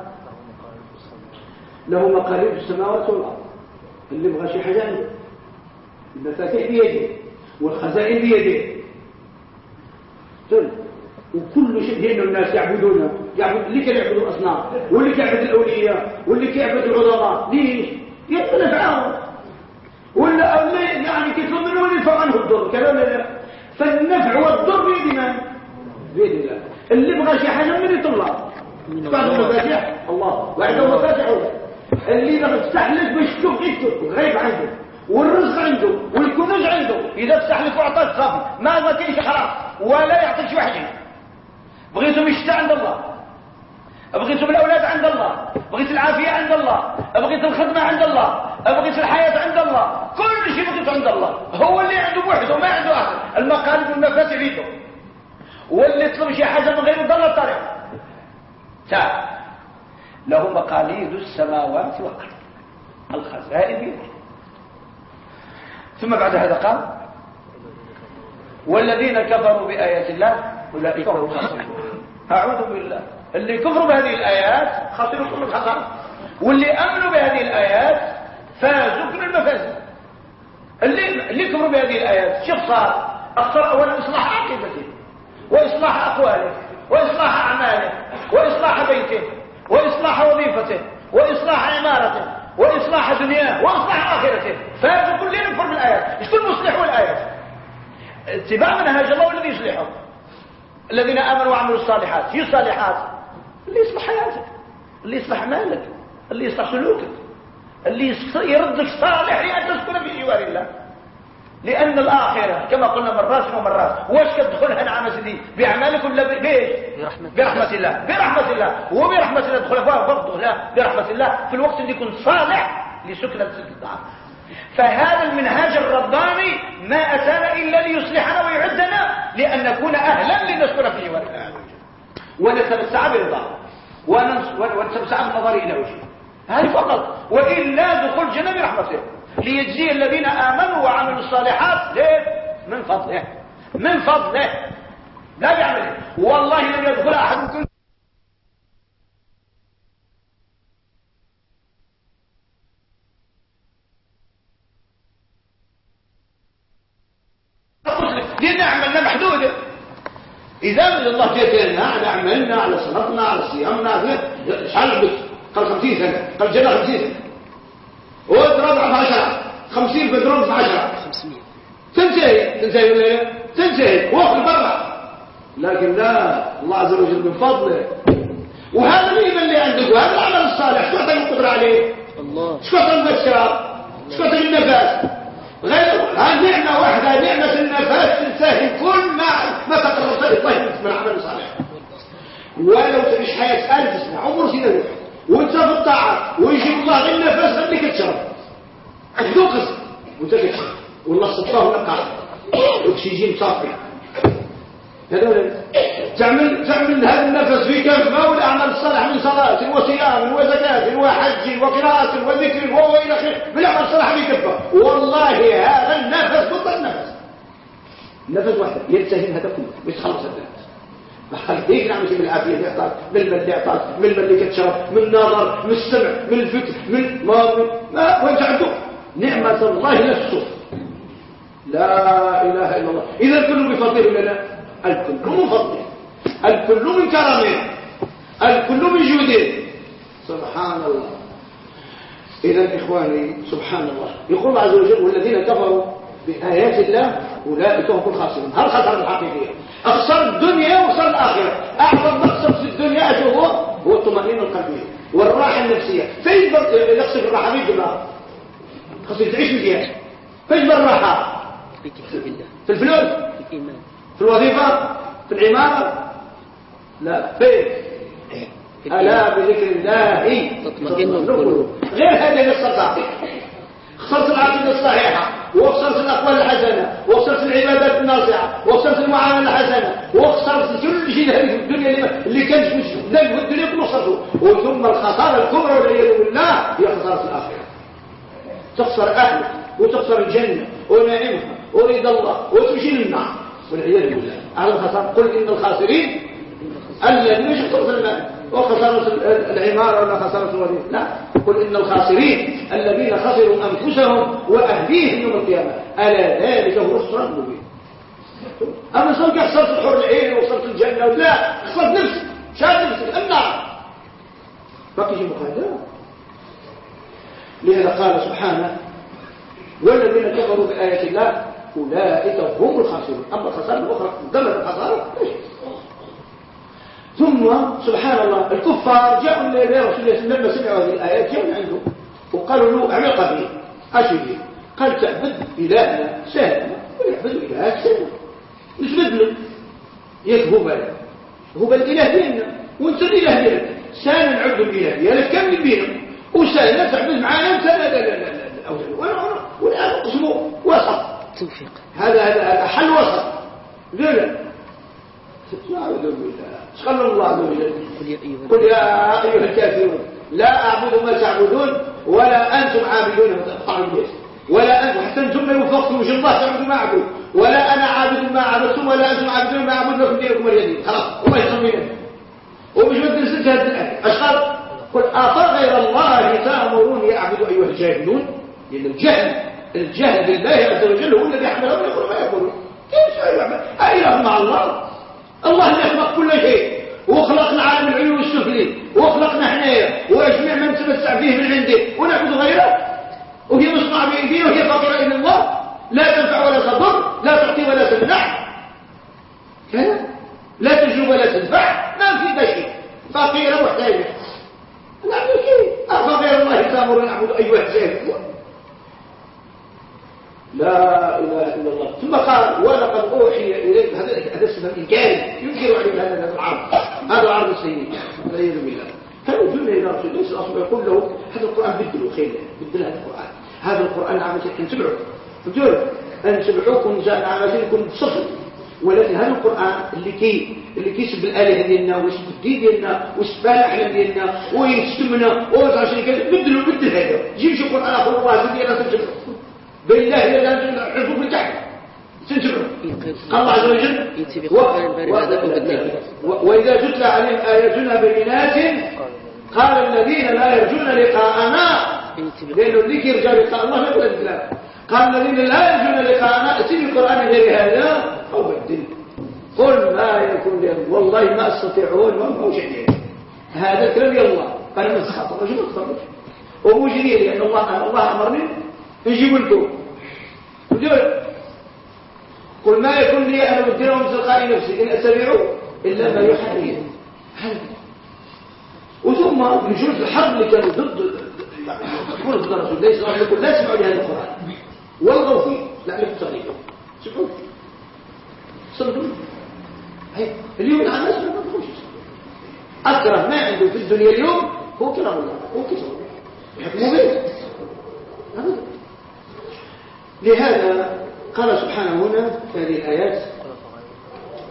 له مقاليد السماوات والأرض. اللي بغى شي حاجة عنده. المفاتيح بيده. والخزائن بيده. وكل شيء لأن الناس يعبدون يعبد اللي كان يعبد الأصنام؟ واللي كان يعبد الأولياء؟ واللي كان يعبد العظماء ليش؟ يختلف عنهم ولا يعني كيف من وين يدفع عنه الضر. كلام لا؟ فالنفع والضر بيد من؟ بيد الله. اللي بغى شي حاجة من يطلع بعد المفاتيح. الله. وعنده مفاتيح اللي بغى تستحلف باش تشوف يكتب غيب عنده. والرزق عنده. عنده إذا تستحلف وعطاك صافي. ما ما كاينش خلاص ولا يعطيك شي واحد. بغيتهم يشتى عند الله. بغيتهم الأولاد عند الله. بغيت العافية عند الله. بغيت الخدمة عند الله. بغيت الحياة عند الله. كل شيء بغيته عند الله. هو اللي عنده وحده ما عنده آخر. المقالب والمفاتيح يده واللي يطلب شي حاجة من غير ضل الطريق تعال له مقاليد السماوات والأرض. الخزائن بيده ثم بعد هذا قال والذين كفروا بآيات الله أولئك هم أعوذ بالله. اللي كفروا بهذه الآيات خسروا كل الخسارة واللي أمنوا بهذه الآيات فازوا كل المفازة اللي, اللي كفروا بهذه الآيات شوف صار. أخسر أولا إصلاح عقيدته وإصلاح أقواله وإصلاح أعماله وإصلاح بيته وإصلاح وظيفته وإصلاح عمارته وإصلاح دنياه وإصلاح آخرته فازوا كل ينفر بالآيات. شكون مصلحوا الآيات اتباع منهاج الله الذي يصلحه الذين آمنوا وعملوا الصالحات. في صالحات. اللي يصلح حياتك. اللي يصلح مالك. اللي يصلح سلوكك. اللي يردك صالح لأن تسكن في جوار الله. لأن الآخرة كما قلنا مرات ومرات واش كتدخلها نعم سيدي؟ بأعمالك ولا بإيش؟ برحمة, برحمة الله. برحمة الله. وبرحمة الله تدخل برضه لا. برحمة الله. في الوقت اللي يكون صالح لسكنة الدعاء فهذا المنهاج الرباني ما أتانا إلا ليصلحنا ويعدنا لأن نكون أهلا لنسكن فيه ونتمسع برضاه ونتمسع بالنظر إلى وجهه. هذه فقط. وإلا دخول جنة برحمته. ليجزي الذين آمنوا وعملوا الصالحات ليه؟ من فضله. من فضله. لا بيعمل والله لم يدخل أحد لأن أعمالنا محدودة. إذا من الله جدلنا على أعمالنا على صلاتنا على صيامنا شحال عبد قال 50 سنة قال جنة 50 سنة. واضرب في عشرة 50 بضرب في عشرة 500 تنتهي تنتهي ولا تنتهي وقت برا لكن لا الله عز وجل من فضله. وهذا الإيمان اللي عندك؟ وهذا العمل الصالح. شو القدرة عليه؟ الله. شو تعطي المشرب شو تعطي النفس؟ غير نعمة واحدة نعمة النفس تنتهي كل ما ما تقرب طيب من عمل صالح. ولو تعيش حياة ألف سنة عمر سنة وأنت في الطاعة ويجيب الله غير النفس خليك تشرب ذوقس وأنت تشرب والله صفاه لك اكسجين صافي. تعمل تعمل هذا النفس في كف والاعمال الصالحه من صلاة وصيام وزكاة وحج وقراءة وذكر وهو إلى اخره بالاعمال الصالحه في كفه والله هذا النفس ضد النفس. نفس واحد ينتهي هذا كله. يتخلص النفس. خليك نعمل من العافية اللي اعطاك من المال اللي اعطاك من المال اللي كتشرب من النظر من السمع من الفكر من ما ما وانت عنده نعمة الله لا لا إله إلا الله. إذا كله بفضله لا الكل من فضله الكل من كرمه. الكل من جوده. سبحان الله إذا إخواني سبحان الله يقول الله عز وجل والذين كفروا بآيات الله أولئك هم الخاسرون. هل خسر الحقيقية. أخسر الدنيا واخسر الآخرة. أعظم مقصد في الدنيا شو هو هو الطمأنينة القلبية والراحة النفسية. فين يقصد الراحة؟ في الدماغ خاصك تعيش مزيان فين الراحة؟ في كتاب الله. في الفلوس. في الإيمان. في الوظيفة؟ في العمارة؟ لا. فين؟ ألا بذكر الله. تطمئن القلوب. غير هذه الصدقه خسرت العقيدة الصحيحة وخسرت الأقوال الحسنة وخسرت العبادات الناصعة وخسرت المعاملة الحسنة وخسرت كل شيء هذه في الدنيا اللي كانش مش في الدنيا كله خسرته وثم الخسارة الكبرى والعياذ بالله هي خسارة الآخرة. تخسر أهلك وتخسر الجنة ونعيمها ورضا الله وتمشي للنار والعياذ بالله على الخسارة قل إن الخاسرين الذين في المال وخسارة العمارة ولا خسارة الوليد لا. قل إن الخاسرين الذين خسروا أنفسهم وأهليهم يوم القيامة. ألا ذلك هو الخسران المبين. أما صوت خسرت الحور العين وخسرت الجنة؟ لا. خسرت نفسك شاد نفسك النار بقي شيء مخالفة لهذا قال سبحانه والذين كفروا بآيات الله أولئك هم الخاسرون أما الخسارة الأخرى ضمن الخسارة ثم سبحان الله الكفار جاءوا إلى رسول الله لما سمعوا هذه الآيات جاءوا عنده وقالوا له اعمل قبيل أشهد قال تعبد إلهنا سهل ويعبد إلهك سهل نسبد له يك هبل هبل إله ديننا وانت الإله دينك سانا نعبد الإله ديالك كامل بينا وسانا تعبد معانا انت لا لا لا لا لا قسمه وسط توفيق هذا هذا حل وسط. لا نعوذ بالله الله عز وجل قل يا أيها الكافرون. لا أعبد ما تعبدون ولا أنتم عابدون. تعبدون ولا أنتم حتى ما يوفقكم وجه الله تعبدوا ما أعبد. ولا أنا عابد ما عبدتم ولا أنتم عابدون ما أعبد لكم دينكم اليدين خلاص. وما يسمينا ومش هذه الآية أشخاص قل أفغير الله تأمروني أعبد أيها الجاهلون؟ لأن الجهل الجهل بالله عز وجل هو الذي يحملهم يقول ما يقولون كيف سيعمل أإله مع الله؟ الله اللي يخلق كل شيء. وخلق العالم العلوي والسفلي. وخلقنا حنايا وجميع من تمتع فيه من عنده. ونعبد غيره. وهي مصنع بأيدينا وهي فقيرة إلى الله. لا تنفع ولا تضر. لا تعطي ولا تمنع. لا تجلب ولا تدفع ما في شيء. فقيرة محتاجة نعمل شيء. أفغير الله تأمر نعبد أيها الزيت لا إله إلا الله. ثم قال ولقد أوحي إليك هذا اسم إنكاري ينكر عليه هذا العرض هذا العرض السيء والعياذ بالله. جملة إلى رسول الله صلى الله عليه يقول له هذا القرآن بدلوا خير بدل هذا القرآن. هذا القرآن عامة نتبعه نتبعه أن تبعوكم جاء عامتكم صفر. ولكن هذا القرآن اللي كي اللي كيسب الآلهة ديالنا ويسب الدين ديالنا ويسب الأحلام ديالنا ويشتمنا ويوزع شركات بدلوا بدل هذا. جيب شي قرآن آخر الله ديالنا تنتبعه بالله لا حفظ بالكعب تنتبعوا قال الله عز وجل وإذا تتلى عليهم آياتنا بينات قال الذين لا يرجون لقاءنا. لأنه اللي يرجع لقاء الله ما يقول الكلام قال الذين لا يرجون لقاءنا. اتني القرآن غير هذا أو بدل قل ما يكون لهم والله ما أستطيعون وما شيء. هذا كلام الله. قال من سخط رجل اختبر ومجري لأن الله الله أمرني نجيب لكم قل ما يكون لي أنا أبدله من تلقاء نفسي إن أتبعه إلا ما يوحى وثم جرد الحرب اللي كانوا ضد يكون ضد رسول الله صلى الله عليه وسلم لا تسمعوا لهذا القرآن. والغوا فيه. لعلكم تغيبوا سمعوا صدقوا. اليوم الناس ما تقولش. أكره ما عنده في الدنيا اليوم هو كلام الله هو كتاب الله. يحكموا به لهذا قال سبحانه هنا في هذه الآيات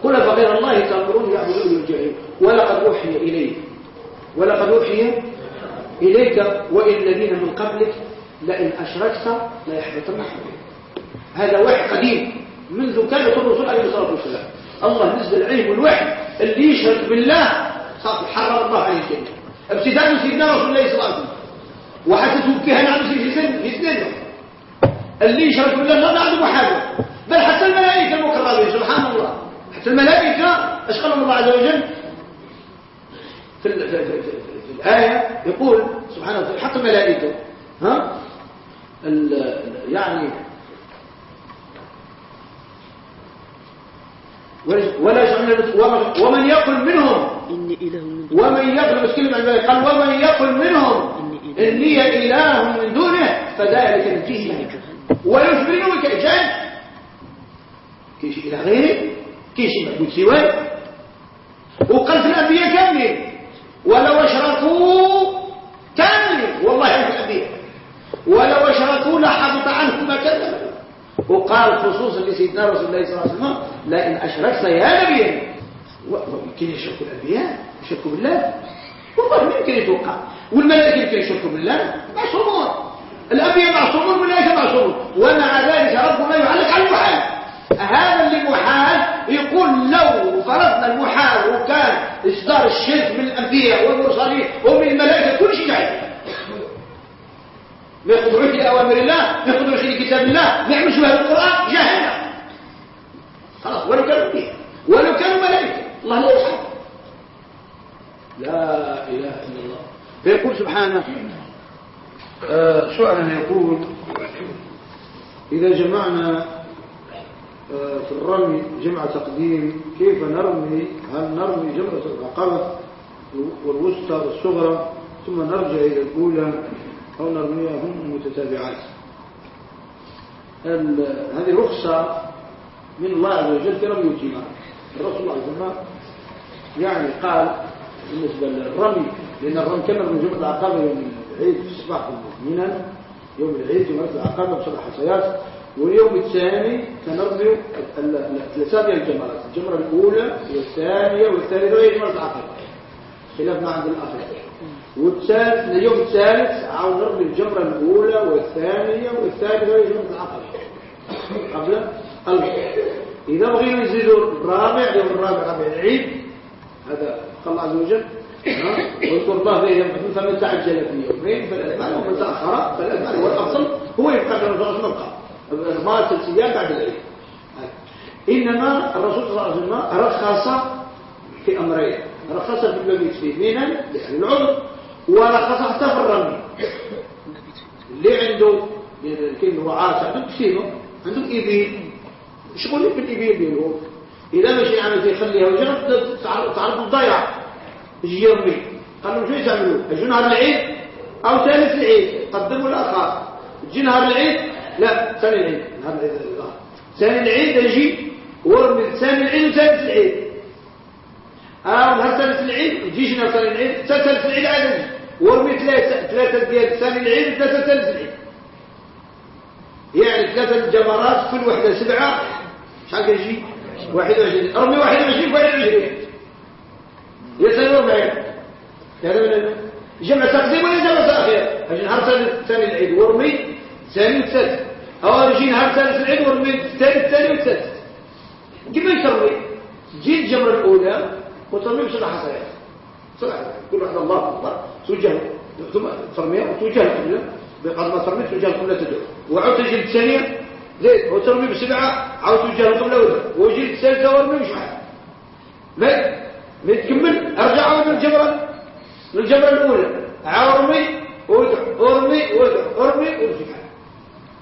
قل فغير الله تأمرون يعبدون الجحيم ولقد أوحي إليك ولقد أوحي إليك وإلى الذين من قبلك لئن أشركت ليحبطن عملك هذا وحي قديم منذ كان الرسول عليه الصلاة والسلام الله نزل عليه الوحي اللي يشرك بالله صار حرم الله عليه الجنة ابتداء من سيدنا رسول الله صلى الله عليه وسلم. وحتى توكيها نعم سنه اللي يشرك بالله لا نعلم حاجة بل حتى الملائكة المقربين سبحان الله. حتى الملائكة اشغلهم الله عز وجل؟ في, في, في, في, في الآية يقول سبحانه وتعالى حتى الملائكة ها؟ يعني ولا يشعرون ومن يقل منهم. إني إله من دونه ومن يقل مش كلمة قال ومن يقل منهم إني إله. من دونه فذلك نجيه ويشبهه كإجان كيش إلى غيره كيش معبود سواه وقلت الأنبياء كاملين ولو أشركوا كاملين والله عند الأنبياء ولو أشركوا لحبط عنهم ما كذب. وقال خصوصا لسيدنا رسول الله صلى الله عليه وسلم لئن أشركت يا نبي. يمكن يشركوا الأنبياء يشركوا بالله. والله يمكن يتوقع. والملائكة يمكن يشركوا بالله. معصومون الأنبياء معصومون والملائكة معصومون. ومع ذلك ربنا يعلق على المحال. هذا اللي محال يقول لو فرضنا المحال وكان إصدار الشرك من الأنبياء والمرسلين ومن الملائكة كل شيء جاي ما يخضعوش لأوامر الله ما يخضعوش لكتاب الله ما يعملش بهذا القرآن جاهلة خلاص ولو كانوا فيه ولو كانوا ملائكة الله لا يسحب. لا إله إلا الله. فيقول سبحانه آه سؤال يقول؟ إذا جمعنا آه في الرمي جمع تقديم كيف نرمي؟ هل نرمي جمرة العقبة والوسطى والصغرى ثم نرجع إلى الأولى أو نرميهم متتابعات. هذه رخصة من الله عز وجل في رمي الجمار الرسول الله عليه وسلم يعني قال بالنسبة للرمي لأن الرمي كان من جمع العقبة يوم العيد في الصباح منى يوم العيد يوم العقبة بسبع حصيات واليوم الثاني سنرمي ثلاثة الجمرات. الجمرة الأولى والثانية والثالثة وهي جمرة العقبة خلاف ما عند الأخر والثالث اليوم الثالث عاوز نرمي الجمرة الأولى والثانية والثالثة وهي جمرة العقبة قبل؟ إذا بغينا نزيدوا الرابع يوم الرابع رابع العيد هذا قال الله عز وجل الله بين فمن تعجل في يومين فلا مال ومن تأخر والأفضل هو يبقى كما الرسول مبقى ما ثلاث أيام بعد العيد إنما الرسول صلى الله عليه وسلم رخص في أمرين. رخص في المبيت في مينا لأهل العذر ورخص حتى في الرمي اللي عنده كاين رعاة عنده كسيمه عنده ابيل شغل في الابيل ديالو إذا ماشي عامل يخليها وجرب تعرض للضياع يجي يرمي قال لهم شو يعملوا يجوا نهار العيد؟ أو ثالث العيد. قدموا الآخر تجي نهار العيد؟ لا ثاني العيد. نهار العيد ثاني العيد يجي ورمي. ثاني العيد وثالث العيد. آه نهار ثالث العيد؟ يجيش نهار ثاني العيد. ثالث العيد عاد ورمي ثلاثة ثلاثة ديال ثاني العيد وثلاثة ثالث العيد. يعني ثلاثة جمرات كل وحده سبعة. شحال كيجي؟ 21 ارمي 21 21 يسألون معي هذا جمع تقديم ولا جمع تاخير أجي نهار ثاني العيد ورمي ثاني والثالث أو يجي نهار ثالث العيد ورمي الثاني الثاني والثالث كيف يسوي؟ تجي الجمره الأولى وترمي بسبع حصيات سبع كل واحد الله أكبر. توجه ثم ترميها وتوجه القبلة. بقدر ما ترمي توجه القبلة تدعو وعود تجي الثانية زين وترمي بسبعه عاود توجه القبلة ويجي الثالثة ورمي مش واحد تكمل أرجع عاود للجبره للجبره الأولى. عاورمي وادعو أرمي وادعو أرمي وارجع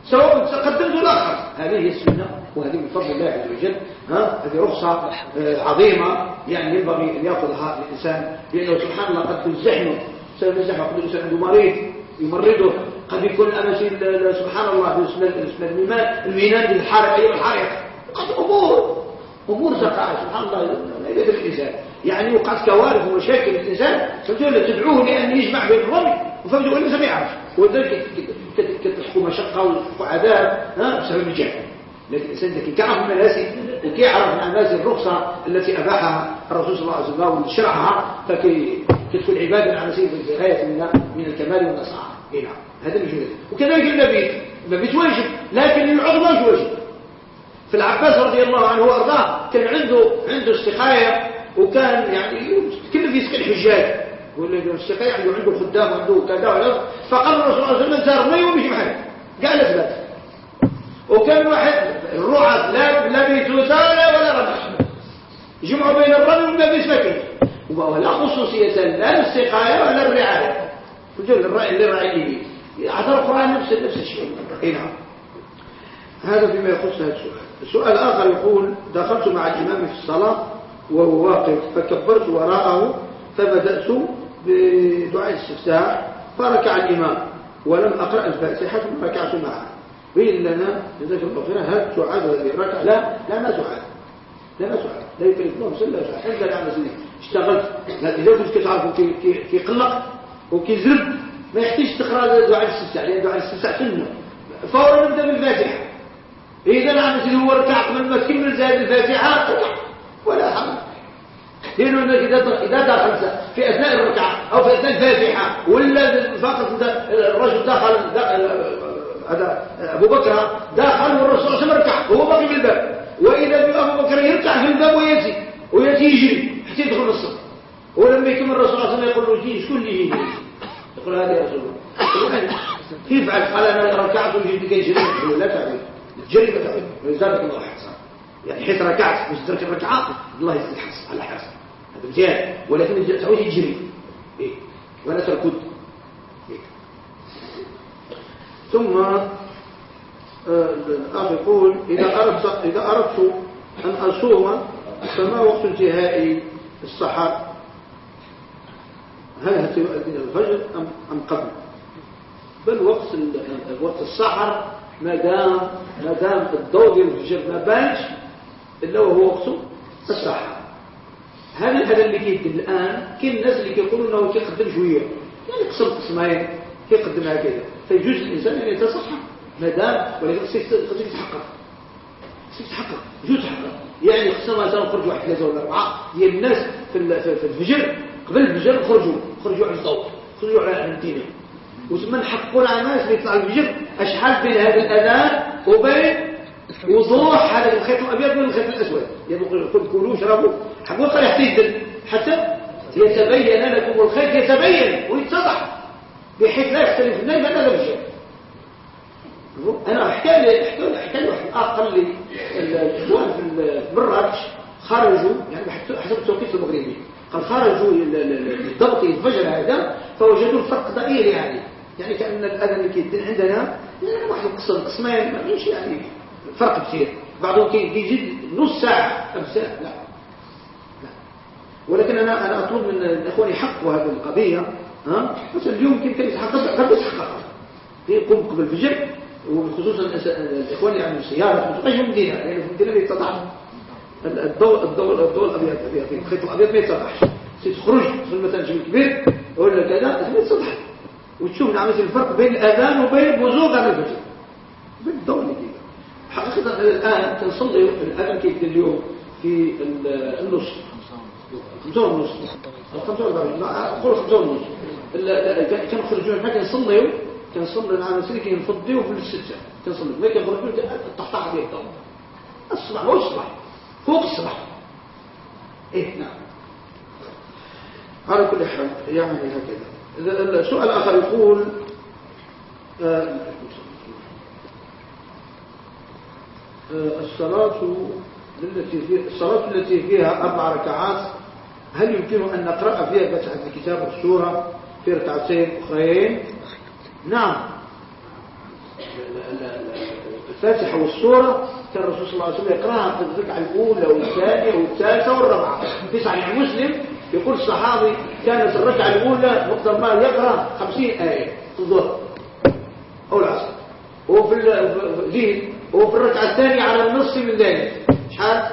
سواء قدمت ولا هذه هي السنة وهذه من فضل الله عز وجل. ها هذه رخصة عظيمة. يعني ينبغي أن يأخذها الإنسان. لأنه سبحان الله قد تزحمه سيزحمه قد الانسان عنده مريض. يمرضه. قد يكون الامثيل سبحان الله الميناء الحارق أيام الحارق قد أمور. أمور تقع سبحان الله. لا يدري الإنسان. يعني وقعت كوارث ومشاكل الإنسان فبدأ تدعوه لأن يجمع بين الرمي. وفبدأ الانسان ما يعرفش. وذلك كتحكم مشقة وعذاب بسبب الجهل. لكن الإنسان ذكي كيعرف المناسك وكيعرف الاماكن الرخصة التي أباحها الرسول صلى الله عليه وسلم وشرعها فكي تدخل عبادة على سبيل غايه من من الكمال والنصاعه إي نعم. هذا جهه وكذلك المبيت المبيت واجب لكن العضو مش واجب. في العباس رضي الله عنه وأرضاه كان عنده عنده استقايه وكان يعني كل في سكن حجاج. ولا السقايه عنده عنده خدام وعنده كذا فقال الرسول صلى الله عليه وسلم زار مي ومشي معاه قال اثبت. وكان واحد الرعاة لا لا ولا رمح جمعوا بين الرمي والنبي سكن ولا خصوصية لا للسقاية ولا الرعاية وجل الرأي اللي رأي لي عذر القرآن نفس نفس الشيء. اي نعم. هذا فيما يخص هذا السؤال. السؤال الآخر يقول دخلت مع الإمام في الصلاة وهو واقف فكبرت وراءه فبدأت بدعاء الاستفتاح فركع الإمام ولم أقرأ الفاتحة ثم ركعت معه. بين لنا جزاك الله خيرا هل تعاد هذه الركعة؟ لا لا ما تعاد. لا ما تعاد. لا يكلف الله سلا تعاد انت الآن سيدي اشتغلت. إذا كنت كتعرفوا كي كي كيقلق وكيزرب ما يحتاجش تقرأ دعاء الاستفتاح لأن دعاء الاستفتاح سنة. فورا نبدأ بالفاتحة. إذا سيدي هو ركع قبل ما تكمل زاد الفاتحة ولا حرج. لأنه إذا إذا دخل في أثناء الركعة أو في أثناء الفاتحة ولا فقط الرجل دخل هذا أبو بكر دخل والرسول صلى الله عليه وسلم ركع وهو باقي في الباب. وإذا أبو بكر يركع في الباب ويأتي ويأتي يجري حتى يدخل الصف. ولما يكمل الرسول صلى الله عليه وسلم يقول له جي شكون اللي يقول هذا يا رسول الله. كيف قال أنا ركعت وجيت كيجري لا تعرف. جري ما تعرف ويزادك الله أحسن. يعني حيث ركعت مش ترك الركعة الله يستحس على حسن هذا مزيان. ولكن تعود يجري. إيه؟ ولا تركض. إيه؟ ثم آه، الأخ يقول إذا أردت, إذا أردت أن أصوم فما وقت انتهاء السحر؟ هل هتؤذن الفجر أم, أم قبل؟ بل وقت وقت السحر ما دام ما دام الضوء ديال الفجر ما بانش إلا وهو وقت السحر هذا هذا اللي كيدير الآن كاين الناس اللي كيقولوا إنه كيقدم شوية. يعني قسم قسمين كيقدم هكذا. فيجوز الإنسان أن يتصحى ما دام ولكن خصك يتحقق. خصك يتحقق يجوز يتحقق. يعني خصنا مثلا نخرج واحد ثلاثة ولا أربعة. ديال الناس في ال- في في الفجر قبل الفجر خرجوا. خرجوا على الضوء خرجوا على المدينة وثم نحققوا على الناس اللي يطلع الفجر أشحال بين هذا الأذان وبين وضوح هذا الخيط الأبيض من الخيط كل كلوا شربوا حقوق حتى يدل حتى يتبين لكم الخيط يتبين ويتضح بحيث لا يختلف الليل ولا الفجر أنا احكي احكي واحد أقل الاخوان في بالراتش خرجوا يعني حسب التوقيت المغربي. قال خرجوا للضبط الفجر هذا فوجدوا الفرق ضئيل يعني. يعني كأن الاذان اللي عندنا يعني واحد القسم قسمين ما يعني. فرق كثير. بعضهم كيجي نص ساعة خمس ساعة لا. ولكن أنا أنا أطلب من الاخوان يحققوا هذه القضية ها؟ مثلا اليوم يمكن يتحقق؟ قد يتحقق يقوم قبل الفجر وخصوصا الإخوان اللي عندهم تبقاش في المدينة لأن في المدينة بيتضح الضوء الضوء الضوء الأبيض الأبيض الخيط الأبيض ما يتضحش تخرج في مثلا جبل كبير ولا كذا ما يتضح وتشوف نعم الفرق بين الأذان وبين بزوغ عن الفجر. بين الضوء اللي كده حقيقه الآن تنصلي الاذان كيف اليوم في ال- النص. خمسة ونص. خمسة ونص. أقول خمسة ونص. كان خرجوا هنا كنصليو كنصلي العام سنة كنفضيو في الستة. كنصلي ما كنخرجوا الطحطحة ديال الضوء الصباح هو الصباح فوق الصباح إيه نعم. على كل حال يعني هكذا. السؤال الآخر يقول آه، آه، الصلاة التي فيها الصلاة التي فيها أربع ركعات هل يمكن أن نقرأ فيها فتحة الكتاب والسورة في ركعتين أخرين؟ نعم. ال- ال- ال- الفاتحة والسورة كان الرسول صلى الله عليه وسلم يقرأها في الركعة الأولى والثانية والثالثة والرابعة. في صحيح مسلم يقول الصحابي كانت الركعة الأولى مقدر ما يقرأ خمسين آية في الظهر أو العصر. هو في ال- في هو في الركعة الثانية على النصف من ذلك. شحال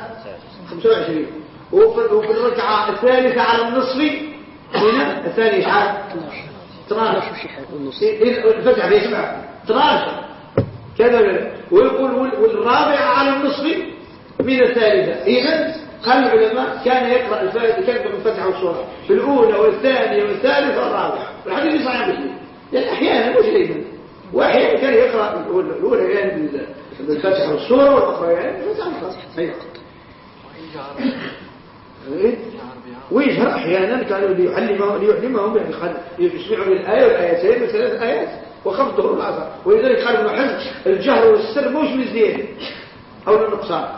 25 وفي وفي الركعة الثالثة على النصف هنا؟ الثانية شحال 12 ونص الفتح في سبعة 12 كذا ويقول وال- والرابعة على النصف من الثالثة. إذا قال العلماء كان يقرأ الفاتحة كان يقرأ الفتحة والسورة في الأولى والثانية والثالثة والرابعة. والحديث في صحيح مسلم. يعني أحيانا مش دايما وأحيانا كان يقرأ الأولى الأولى يعني بال- بالفتحة والسورة والأخرى يعني بالفتحة والسورة. أيوة. إيه؟ ويجهر أحيانا كانوا ليعلمهم ليعلمهم يعني يسمعوا الايه والآيتين وثلاث آيات وخفض ظهور العصر ولذلك قال ابن حزم الجهر والسر مش بزياده أو النقصان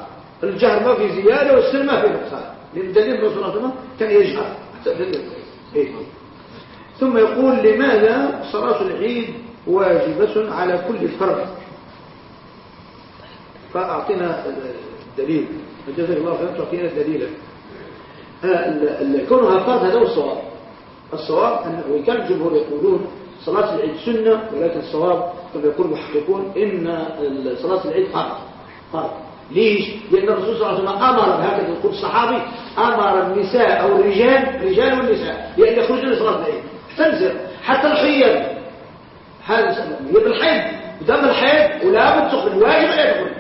الجهر ما في زيادة والسر ما في نقصان لأن دليل الرسول صلى كان يجهر حتى. إيه. ثم يقول لماذا صلاة العيد واجبة على كل فرد فاعطنا الدليل. جزاك الله خيرا تعطينا دليلا. آه، كونها فرض هذا هو الصواب. الصواب أن وإن كان الجمهور يقولون صلاة العيد سنة ولكن الصواب كما يقول المحققون إن صلاة العيد فرض. فرض. ليش؟ لأن الرسول صلى الله عليه وسلم أمر هكذا يقول الصحابي أمر النساء أو الرجال رجال والنساء بأن يخرجوا لصلاة العيد. تنزل حتى الحيض. هذا هي بالحيض دم الحيض ولا بد تخرج. واجب عليها تخرج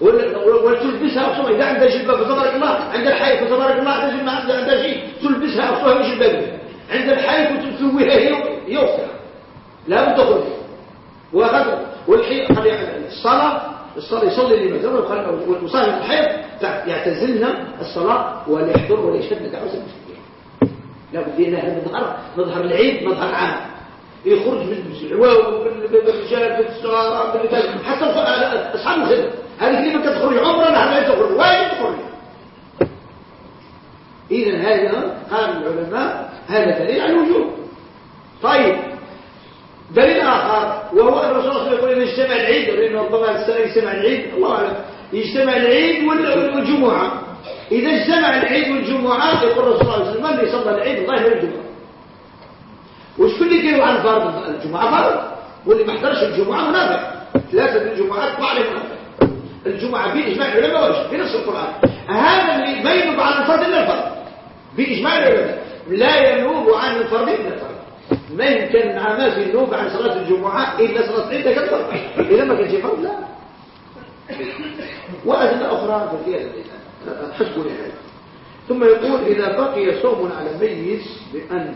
وال- ولتلبسها أصلا إذا عندها جلباب فتبارك الله عند الحي فتبارك الله عندها جلباب عندها عندها شيء تلبسها من جلبابها عند الحي وتسويها هي يوسع لا بد تخرج وغدا والحي قال يعني الصلاة الصلاة يصلي لمثلا والمصاهب الحيض يعتزلن الصلاة وليحضر وليشهدن دعوة المسلمين لا بدي هذا مظهر مظهر العيد مظهر عام. يخرج بالعواو بالرجال بالسهارة حتى أصحاب الخدمة هذه كلمة تخرج عمرا هذا تخرج وين تخرج. إذا هذا قال العلماء هذا دليل على الوجوب. طيب. دليل آخر وهو أن الرسول صلى الله عليه وسلم يقول إذا اجتمع العيد لأنه ربما السنة يجتمع العيد. الله أعلم. يجتمع العيد والجمعة؟ إذا اجتمع العيد والجمعة يقول الرسول صلى الله عليه وسلم من اللي صلى العيد؟ غير الجمعة وش كل اللي قالوا عن فرض الجمعة فرض واللي ما حضرش الجمعة منافق ثلاثة الجمعات طبعا منافق الجمعة بإجماع العلماء وجه في نص القرآن. هذا اللي ينوب عن الفرض إلا الفرض بإجماع العلماء. لا ينوب عن الفرض إلا الفرض ما يمكن مع ناس ينوب عن صلاة الجمعة إلا صلاة العيد كالفرض إذا ما كانش فرض لا. وأدلة أخرى في حسب العلم ثم يقول إذا بقي صوم على ميت بأن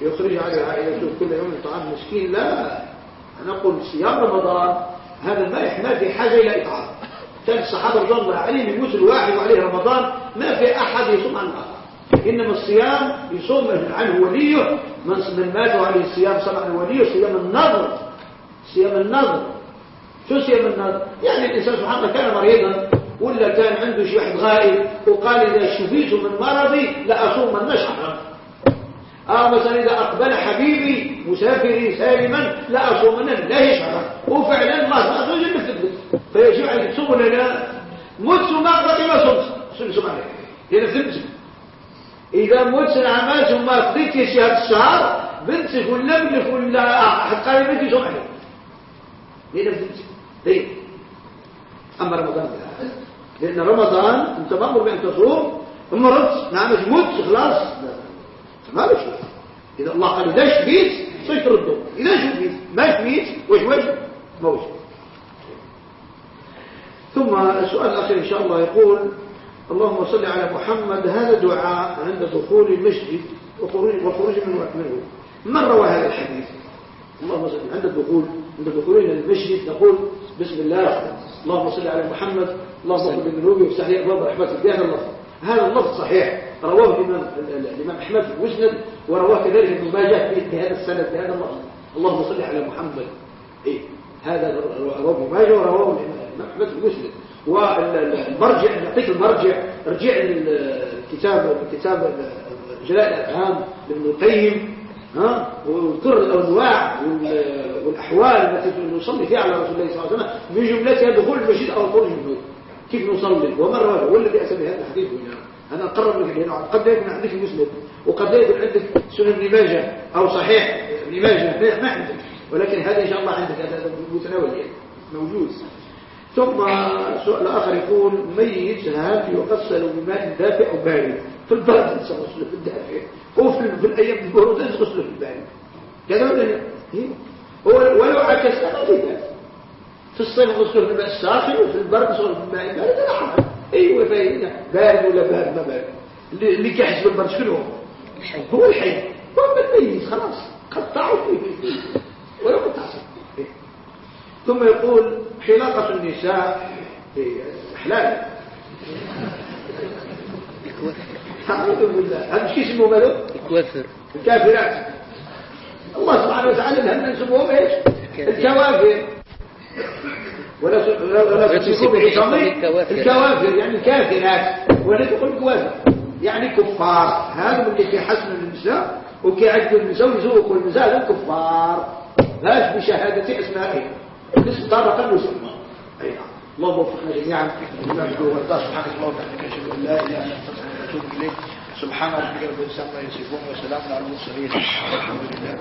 يخرج عليه عائلته كل يوم طعام مسكين. لا نقول صيام رمضان هذا ما يحمل في حاجة إلى إطعام. كان الصحابة رضي الله عليهم يموت الواحد وعليه رمضان ما في أحد يصوم عن الآخر. إنما الصيام يصوم عنه وليه. من مات عليه الصيام صنع عن وليه صيام النظر. صيام النظر. شو صيام النظر؟ يعني الإنسان سبحانه الله كان مريضا ولا كان عنده شي واحد غائب وقال إذا شفيت من مرضي لأصوم من نشعر آه مثلا إذا أقبل حبيبي مسافري سالما لا أصوم من لا يشعر وفعلا الله وجل مثل فيجب عليك تصوم لنا. مت ما بقي ما صمت صوم عليك هنا فهمت إذا مت العمال ثم قضيت شهر الشهر بنتك ولا ابنك ولا قريبك يصوم عليك هنا فهمت طيب. أما رمضان. لأن رمضان أنت مأمور بأن تصوم. مرضت نعم مت. خلاص. ما شيء إذا الله قال إذا شفيت صيت رده إذا شفيت ما شفيت وش وجه ما وجه ثم السؤال الأخير إن شاء الله يقول اللهم صل على محمد هذا دعاء عند دخول المسجد والخروج منه. من روى هذا الحديث؟ اللهم صل عند الدخول عند دخولنا المسجد نقول بسم الله. اللهم صل على محمد. اللهم اغفر لذنوبي وافتح لي أبواب رحمتك. بهذا اللفظ هذا اللفظ صحيح. رواه الإمام أحمد في المسند ورواه كذلك ابن ماجه بهذا السند بهذا اللفظ اللهم صل على محمد. إيه هذا رواه ابن ماجه ورواه الإمام أحمد في المسند. والمرجع نعطيك المرجع رجع للكتاب كتاب جلاء الافهام لابن القيم ها وذكر الأنواع والأحوال التي نصلي فيها على رسول الله صلى الله عليه وسلم من جملتها دخول المسجد أو الخروج منه كيف نصلي؟ ومره والذي اسمي هذا الحديث هنا. أنا اقرب لك هنا قد لا يكون عندك مسلم وقد لا يكون عندك سنن ابن ماجه أو صحيح ابن ماجه ما عندك. ولكن هذا إن شاء الله عندك هذا متناول يعني موجود. ثم سؤال آخر يقول ميت هل يغسل بماء دافئ أو بارد؟ في البرد يغسل في الدافئ. وفي في الأيام البرود يغسل في البارد. كذا ولا لا؟ هو ولو عكسنا ما في في الصيف غسل في الماء الساخن وفي البرد غسل في الماء البارد لا حرج. أيوه فاهمنا بارد ولا بارد ما بارد اللي كيحس بالبرد شنو؟ هو هو الحي. هو الميت خلاص. قطعوا. فيه ولو قطع ثم يقول حلاقة النساء في حلال. أعوذ بالله هذا شيء اسمه ماذا؟ الكوافر. الكافرات. الله سبحانه وتعالى لهم نسموهم إيش؟ الكوافر. ولا ولا تسموهم الكوافر يعني الكافرات ولا تقول الكوافر. يعني كفار. هذا اللي كيحسنوا النساء وكيعدوا النساء ويزوقوا النساء هذول كفار. لاش بشهادة اسمائهم نسب طارق المسلمة أي نعم. اللهم وفقنا جميعا. يرجو والله سبحانك اللهم وبحمدك أشهد أن لا إله إلا أنت أستغفرك وأتوب إليك. سبحان ربك رب العزة عما يصفون وسلام على المرسلين. الحمد لله